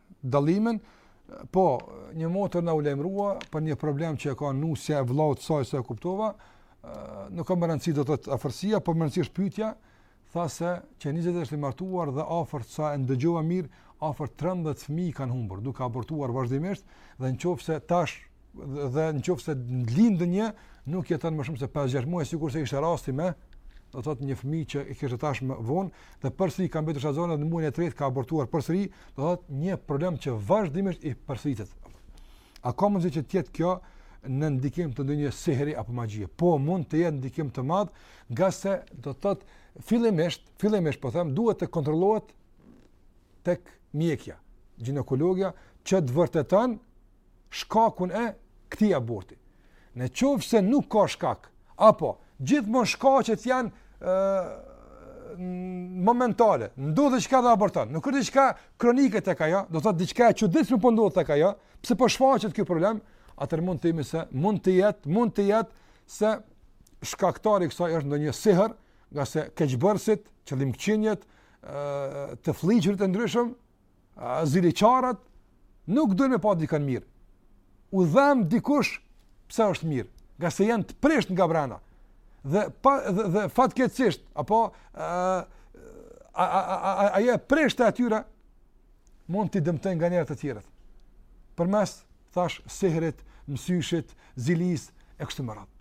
dallimin, po, një motër na u lajmërua për një problem që e ka nusja e vllaut të saj, sa e kuptova, nuk ka më rëndësi do të thotë afërsia, po me rëndësi është pyetja, tha se që 20 është e martuar dhe afër sa e ndëgjova mirë, afër 13 fëmijë kanë humbur, duke abortuar vazhdimisht dhe nëse tash dhe në qoftë se lind një, nuk jeton më shumë se 5-6 muaj, sikurse ishte rasti me, do të thotë një fëmi që e kishte tash më vonë, dhe përsëri ka mbetur shtatzënë dhe në muajin e tretë ka abortuar përsëri, do të thotë një problem që vazhdimisht i përsëritet. A ka mundësi që të jetë kjo në ndikim të ndonjë sihri apo magjie? Po mund të jetë ndikim të madh, ngase do të thotë fillimisht, fillimisht po them, duhet të kontrollohet tek mjekja, gjinekologja që të vërteton shkakun e këtij aborti. Në qoftë se nuk ka shkak, apo gjithmonë shkaqet janë e, momentale, ndodh diçka dhe aborton, nuk është diçka kronike tek ajo, do thotë diçka e çuditshme po ndodh tek ajo, pse po shfaqet ky problem, atëherë mund të themi se mund të jetë, mund të jetë se shkaktari i kësaj është ndonjë sihër, ngase keqbërësit, qëllimkëqinjtë, të fëlliqurit e ndryshëm, ziliqarët nuk dojnë me pa dikën mirë. U dhemb dikush pse është mirë, ngase janë të prisht nga brenda. Dhe pa dhe, dhe fatkeqësisht apo ë ajo e prishta e tyre mund t'i dëmtojë edhe njerëzit e tjerë. Përmes thashë sihrit, mësyshit, zilisë e kështu me radhë.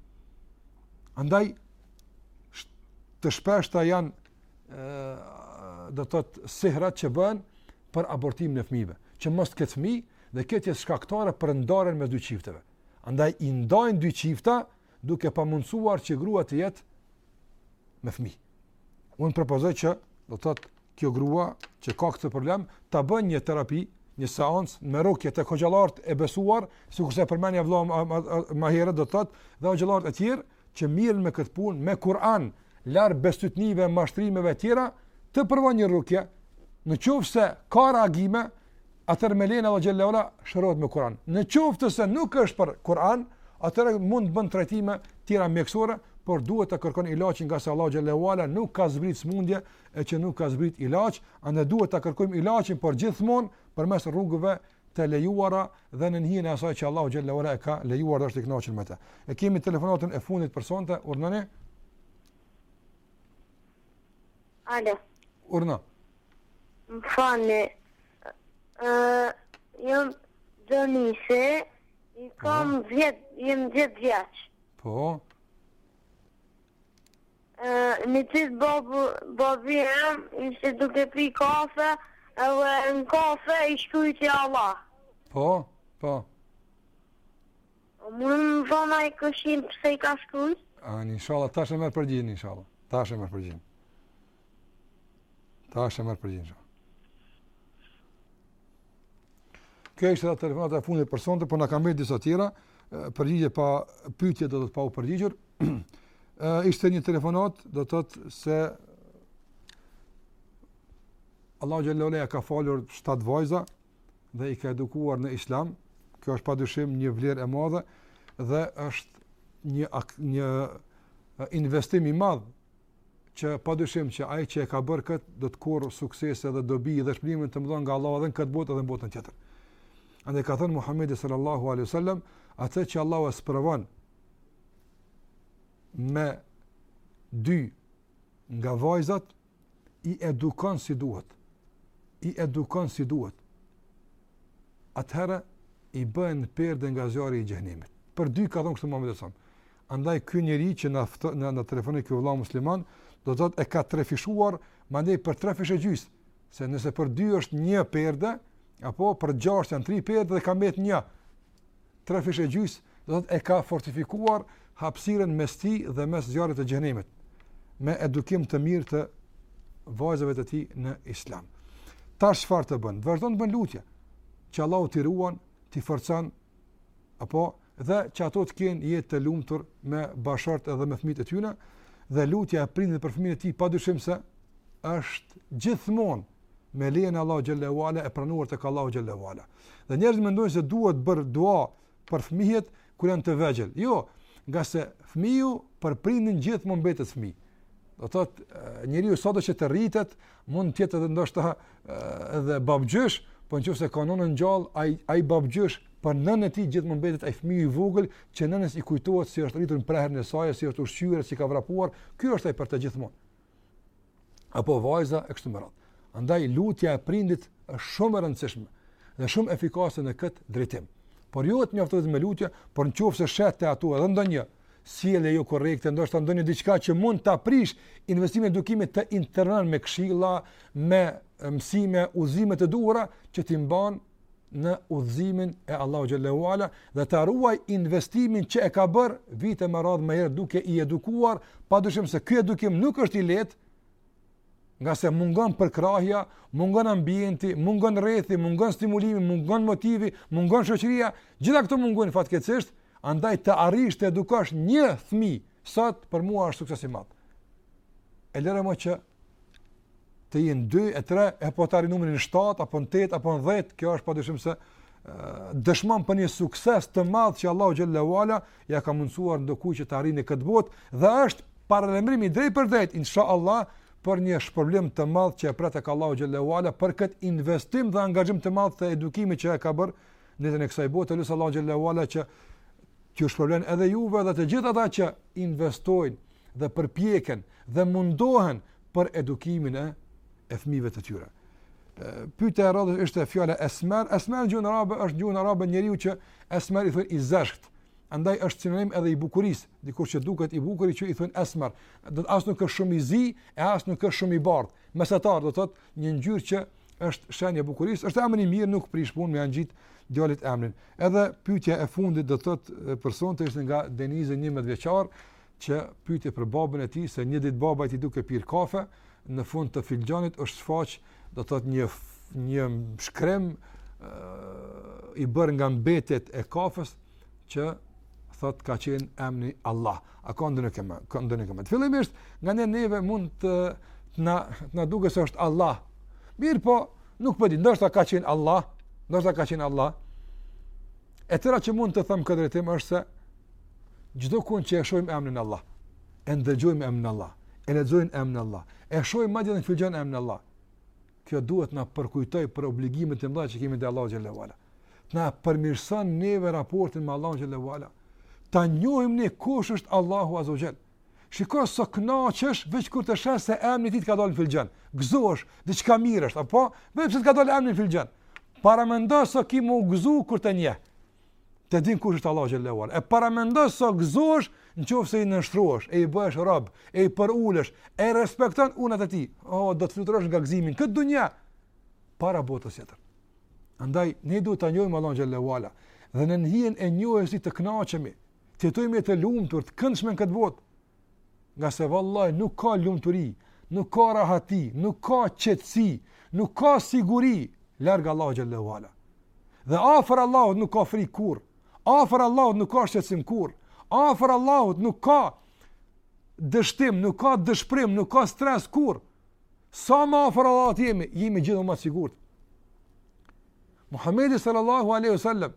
Andaj të shpeshta janë do të thotë sihret që bëhen për abortimin e fëmijëve, që mos të ketë fëmijë dhe kjo të jetë shkaktore për ndarjen mes dy çifteve. Andaj i ndajnë dy çifte duke pamundësuar që gruaja të jetë me fmi. Unë propozoj që, do të thotë kjo grua që ka këtë problem, të bën një terapi, një seancë me rukje te hoxhallarët e besuar, sikurse përmendja vëlla ma, ma, ma herët, do të thotë edhe hoxhallarët e tjerë, që merren me këtë punë, me Kur'an, larg bestytnive, mashtrimeve e tjera, të provon një rukje, në qoftë se ka reagime, atëherë me lejen e Allahut xhelle ve ala shërohet me Kur'an. Në qoftë se nuk është për Kur'an, atëherë mund të bën trajtime tjera mjekësore, por duhet të kërkon ilaçin ngase Allahu xhelle ve ala nuk ka zbrit smundje e që nuk ka zbrit ilaç, andaj duhet ta kërkojmë ilaçin, por gjithmonë përmes rrugëve të të lejuara dhe nën hijen e asaj që Allahu xhelle ve ala e ka lejuar dhe është i kënaqur me të. E kemi telefonatën e fundit për sonte, urdhëroni. Alo. Urdhno. Më falni, uh, jam Denise, i po. kam vjetë, jem vjetë vjeqë. Po? Një ditë babi im ishte duke pi kafe edhe në kafe i shkrujti Allah. Po, po. O po, mund më thonë ni këshillë pse i ka shkrujt? A, inshalla, tash e merr përgjigjen, inshalla. Tash e merr përgjigjen. Tash e merr përgjigjen, inshalla. Kjo ishte edhe telefonata e fundit për sonte, por na kanë mbet disa tjera, përgjigje pa pyetje domethënë pa u përgjigjur. ishte një telefonatë, do të thotë se Allahu xhelle ue ala ka falur shtatë vajza dhe i ka edukuar në Islam. Kjo është padyshim një vlerë e madhe dhe është një një investim i madh që padyshim që ai që e ka bërë këtë do të korrë suksese dhe dobi dhe shpërblime të mëdha nga Allahu edhe në këtë botë edhe në botën tjetër. Andaj ka thënë Muhamedi sallallahu alaihi wasallam, atë që Allahu e sprovon me dy nga vajzat i edukon si duhet. I edukon si duhet. Atëherë i bën perde nga zjarri i xhehenemit. Për dy ka thënë kështu Muhamedi sallallahu alaihi wasallam. Andaj ky njeri që na na, na telefonoi ky vëlla musliman, do të thotë e ka trefishuar, madje për trefish e gjysmë, se nëse për dy është një perde, apo për gjashtë janë tri perde dhe ka mbet një. Trefish e gjysmë, do të thotë e ka fortifikuar hapësirën mes tij dhe mes zjarrit të xhehenemit me edukim të mirë të vajzave të tij në islam. Tash çfarë të bën? Vazhdon të bën lutje që Allahu t'i ruan, t'i forcon apo dhe që ato të kenë jetë të lumtur me bashkëshortët edhe me fëmijët e tyre dhe lutja e prindit për fëmijët e tij padyshim se është gjithmonë me lejen e Allahut xhelle ue ala e pranuar tek Allahu xhelle ue ala. Dhe njerëzit mendojnë se duhet bërë dua për fëmijët kur janë të vegjël. Jo, ngase fëmiu për prindin gjithmonë mbetet fëmijë. Do thotë njeriu sado që të rritet, Mund të jetë edhe ndoshta edhe babgjysh, po nëse ka nënën gjallë, ai ai babgjysh për nënën e tij gjithmonë mbetet ai fëmijë i vogël që nënës i kujtohet si është rritur në prehrin e saj, si është ushqyer, si ka vrapuar, ky është ai për të gjithmonë. Apo vajza e kështu me radhë. Andaj lutja e prindit është shumë e rëndësishme dhe shumë efikase në këtë drejtim. Por jo të mjaftohet me lutje, por nëse sheh te ato edhe ndonjë sjellje jo korrekte, ndoshta ndonjë diçka që mund ta prishë investimin e edukimit të intervenon me këshilla, me mësime, udhëzime të duhura që t'i mban në udhëzimin e Allahut xhelle ue ala dhe ta ruajë investimin që e ka bërë vite me radhë më herë duke i edukuar, padyshim se ky edukim nuk është i lehtë, Ngase mungon përkrahja, mungon ambienti, mungon rrethi, mungon stimulimi, mungon motivi, mungon shoqëria, gjitha këto mungojnë fatkeqësisht, andaj të arrish të edukosh një fëmijë sot për mua është sukses i madh. E lëre më që të jenë 2 e 3 apo të arrijë numrin 7 apo 8 apo 10, kjo është padyshim se dëshmon për një sukses të madh që Allahu xhallahu ala ia ka mundësuar ndokujt që të arrijë në këtë botë dhe është paralajmërim i drejtpërdrejtë inshallah për një shpërblim të madh që e pret tek Allahu xhallahu ala për këtë investim dhe angazhim të madh të edukimit që e ka bërë në jetën e kësaj bote e lus Allahun xhallahu ala që t'ju shpërblen edhe juve dhe të gjithë ata që investojnë dhe përpjeken dhe mundohen për edukimin e e fëmijëve të tyre. Pyetja e radhës është fjala esmer. Esmer në gjuhën arabe është në gjuhën arabe njeriu që esmer i thonë i zeshkët. Andaj është sinonim edhe i bukurisë. Dikujt që duket i bukur i që i thonë esmer. Do të thotë as nuk është shumë i zi e as nuk është shumë i bardhë. Mesatar do thotë një ngjyrë që është shenjë e bukurisë. Është emër i mirë, nuk prish punë me ia ngjit djalit emrin. Edhe pyetja e fundit do thotë person të ishte nga Denisi 11 vjeçar, që pyeti për babën e tij se një ditë baba i tij duke pirë kafe në fund të filxhanit është shfaq do të thotë një një shkrim i bërë nga mbetjet e kafes që thotë ka qenë emni Allah. A ka ndonjë koment? Ka ndonjë koment? Fillimisht, nga ne neve mund të na na duket se është Allah. Mirëpo, nuk po di, ndoshta ka qenë Allah, ndoshta ka qenë Allah. E tëra që mund të themi në këtë drejtim është se çdokund që e shohim emnin Allah, e ndëgjojmë emnin Allah, e lexojmë emnin Allah, e shohim madje edhe në filxhan emnin Allah, kjo duhet të na përkujtojë për obligimet e mëdha që kemi ndaj Allahut xhelle ue ala. Të na përmirëson neve raportin me Allahun xhelle ue ala. Ta njohim ne kush është Allahu azze ue xhel. Shiko sa sa kënaqesh veç kur të sheh se emri i tij ka dalë në filxhan. Gëzohesh, diçka mirë është, apo? Vetëm pse të ka dalë emri në filxhan. Paramendo sa sa ki me u gëzu kur ta njeh. Ta din kush është Allahu xhelalu ala. E paramendo sa sa gëzohesh nëse i nënshtrohesh, e i bëhesh rob, e i përulesh, e respekton urdhnat e tij. O, oh, do të fluturosh nga gëzimi në këtë dunja para botës tjetër. Andaj ne duhet ta njohim Allahun xhelalu ala dhe në hijen e njohjes të kënaqemi, Të jetojmë jetë të lumtur, të këndshme në këtë botë. Ngase vallahi nuk ka lumturi, nuk ka rahati, nuk ka qetësi, nuk ka siguri larg Allahut xhallahu ala. Dhe afër Allahut nuk ka frikë kurrë. Afër Allahut nuk ka shqetësim kurrë. Afër Allahut nuk ka dështim, nuk ka dëshpërim, nuk ka stres kurrë. Sa më afër Allahut jemi, jemi gjithmonë më të sigurt. Muhamedi sallallahu alejhi ve sellem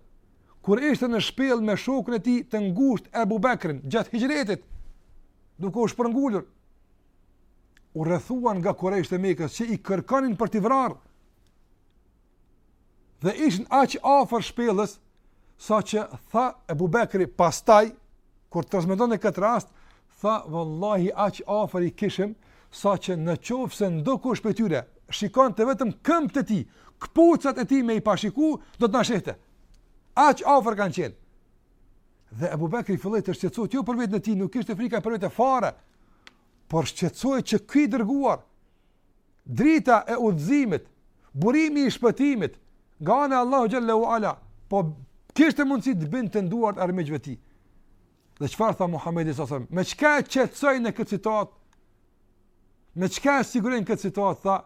kur ishte në shpellë me shokun e tij të ngushtë Ebu Bekrin gjatë hijretit, duke u shpërngulur, u rrethuan nga kurejshët e Mekës që i kërkonin për t'i vrarë. Dhe ishin aq afër shpellës sa që tha Ebu Bekri pastaj kur transmetonte këtë rast, Tha, Vallahi aq afër i kishim, sa që në qoftë se ndokush prej tyre shikonte vetëm këmbët e tij, këpucat e tij me i pa, shiku, do të na shihte. Aq afër kanë qenë. Dhe Abu Bekri filloi të shqetësohet jo për vetën e tij, nuk kishte frikë për vetë fare, por shqetësohej që ky i dërguar drita e udhëzimit, burimi i shpëtimit nga ana e Allahu xhelle ue ala, po kishte mundësi të binte në duar armiqve të tij. Dhe çfarë tha Muhamedi sallallahu alajhi wasallam? Me çka e qetësoi në këtë situatë? Me çka e siguroi në këtë situatë tha?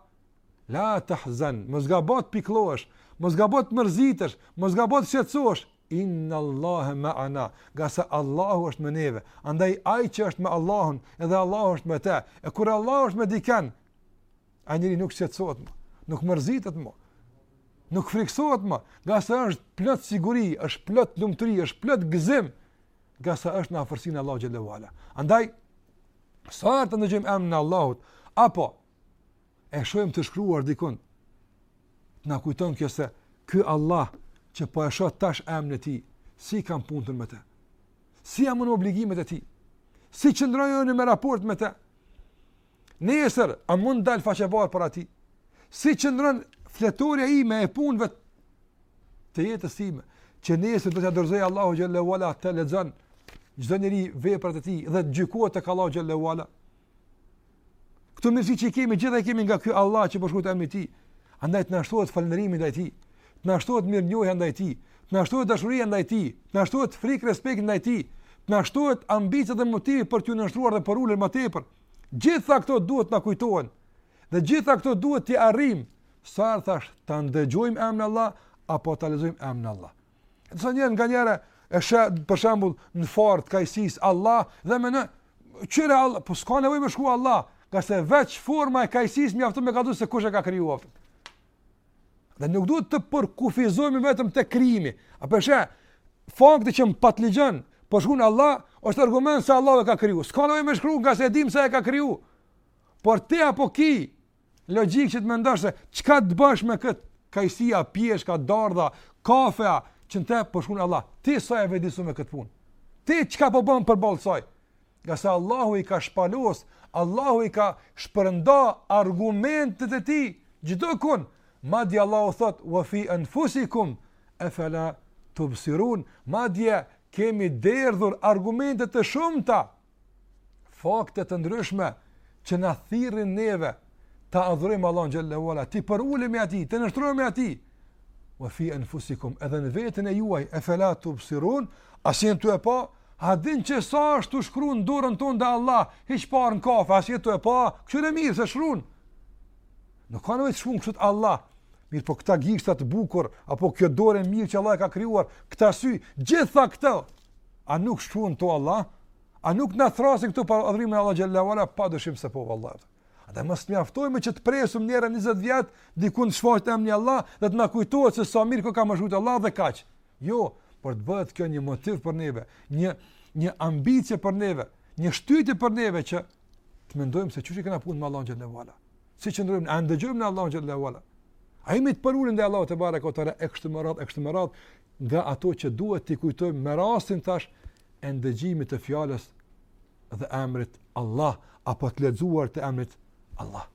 La tahzan, mos gabo t'pikëllohesh, mos gabo t'mërzitesh, mos gabo t'shqetësohesh. Inna Allahe ma'ana, ngase Allahu është me neve. Andaj ai që është me Allahun, edhe Allahu është me të. E kur Allahu është me dikën, Ai njeri nuk shqetësohet më, nuk mërzitet më, nuk friksohet më, ngase është plot siguri, është plot lumturi, është plot gëzim, ngase është në afërsinë e Allahut xhelle ue ala. Andaj, sa herë ta ndëgjojmë emrin e Allahut, apo e shohim të shkruar dikun, të na kujton kjo se, ky Allah që po e shoh tash emrin e tij, si kam punët unë me te, si jam në obligimet e tij, si qëndroj unë me raport me te, Nesër, a mund të dal faqebardhë para tij? Si qëndron fletorja ime e punëve të jetës time, që nesër do ta dorëzojë Allahu xhelle ue ala të lexon çdo njeri veprat e tij dhe të gjykohet te Allahu xhelle ue ala. Këto mirësi që i kemi, gjitha i kemi nga ky Allah që po shkruhet emri i tij, andaj të na shtohet falënderimi ndaj tij, të na shtohet mirënjohja ndaj tij, të na shtohet dashuria ndaj tij, të na shtohet frikërespekti ndaj tij, të na shtohet ambicia dhe motivi për t'iu nënshtruar dhe përulur më tepër. Të Gjitha këto duhet të na kujtohen. Dhe gjitha këto duhet t'i arrijmë sa herë thash ta ndëgjojmë emrin Allah apo ta lexojmë emrin Allah. Dhe sa njerëz nganjëherë e shohin, për shembull, në farë t'kajsisë Allah dhe thonë qyre Allah, po s'ka nevojë me shkru Allah, ngase veç forma e kajsisë mjafton me kallzu se kush e ka krijuar. Dhe nuk duhet të përkufizohemi vetëm te krijimi. A po sheh, fakti që n'patlixhan po shkrun Allah, është argument se Allahu e ka kriju. S'ka nevojë me shkru ngase e dim se e ka kriju. Por ti a po ki, logikë që të mendosh se, çka të bësh me këtë kajsia, pjeshka, dardha, kafea, që në te po shkrun Allah. Ti sa je vetëdijesu me këtë punë. Ti çka po bon përballë saj. Ngase Allahu i ka shpalos, Allahu i ka shpërnda argumentet e tij, çdokun, madje Allahu thotë, wa fi enfusikum, e fela tubsirun, madje kemi derdhur argumente të shumta, fakte të ndryshme, që na thirrin neve, ta adhurojmë Allahun xhelle wa ala, t'i përulemi atij, t'i nënshtrohemi atij, wa fi enfusikum, edhe në veten e juaj, e fela tubsirun, a s'jeni tu e pa, A din që sa është tu shkru në dorën tonde Allah, hiç parë në kafe, a s'je tu e pa, këqyre mirë, s'e shkrun. Nuk ka nevojë të shkrun kështu Allah, mirëpo këta gishta të bukur, apo kjo dorë e mirë që Allahu e ka krijuar, këta sy, gjitha këta, a nuk shkrun në to Allah, a nuk na thrrasin këto për adhurimin e Allahut xhelle wa ala, pa dyshim se po vallahi. Andaj mos të mjaftohemi që të presim njëherë në 20 vjet, dikun të shfaqet emri Allah, dhe të na kujtohet se sa mirë ka me shkru Allah dhe kaq. Jo, por të bëhet kjo një motiv për neve, një një ambicie për neve, një shtytje për neve që të mendojmë se qysh i kena punët me Allahun xhelle wa ala. Si qëndrojmë, a ndëgjojmë ne Allahun xhelle wa ala? A jemi të përulun ndaj Allahut tebareke wa teala e kështu me radhë, e kështu me radhë, nga ato që duhet t'i kujtojmë me rastin tash e ndëgjimit të fjalës dhe emrit Allah apo të lexuarit të emrit Allah.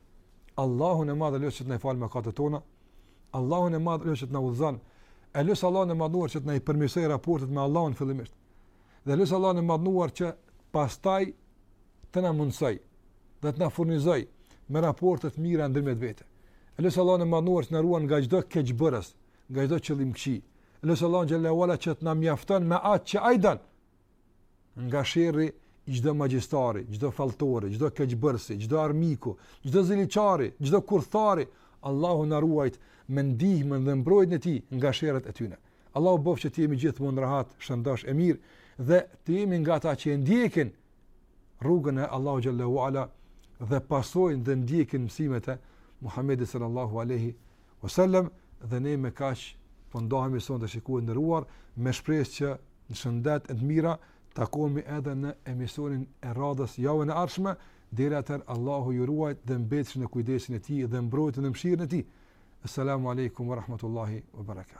Allahun e madh e lus që të na falë mëkatet tona, Allahun e madh që të na udhëzon. E lus Allahun e madhnuar që të na i përmirësojë raportet me Allahun fillimisht. Dhe lus Allahun e madhnuar që pastaj të na mundsojë dhe të na furnizojë me raporte të mira ndërmjet vete. E lus Allahun e madhnuar që të na ruan nga çdo keqbërës, nga çdo qëllimkeqi. E lus Allahun xhelle wa ala që të na mjafton me atë që ai don. nga sherri i çdo magjistari, çdo falltori, çdo keqbërësi, çdo armiku, çdo ziliqari, çdo kurthari, Allahu na ruajt me ndihmën dhe mbrojtjen e tij nga sherrat e tyre. Allahu bëftë që të jemi gjithmonë rahat, shëndosh e mirë dhe të jemi nga ata që e ndjekin rrugën e Allahut xhelle wa ala dhe pasojnë dhe ndjekin mësimet e Muhamedit sallallahu alaihi Wasallam dhe ne me kaq po ndahemi sonte shikues të nderuar me shpresë që në shëndet e të mira takohemi edhe në emisionin e radhës javën e ardhshme deri atëherë Allahu ju ruajt dhe mbetshi në kujdesin e tij dhe mbrojtjen dhe mëshirën e tij Assalamu alaikum wa rahmatullahi wa barakatuh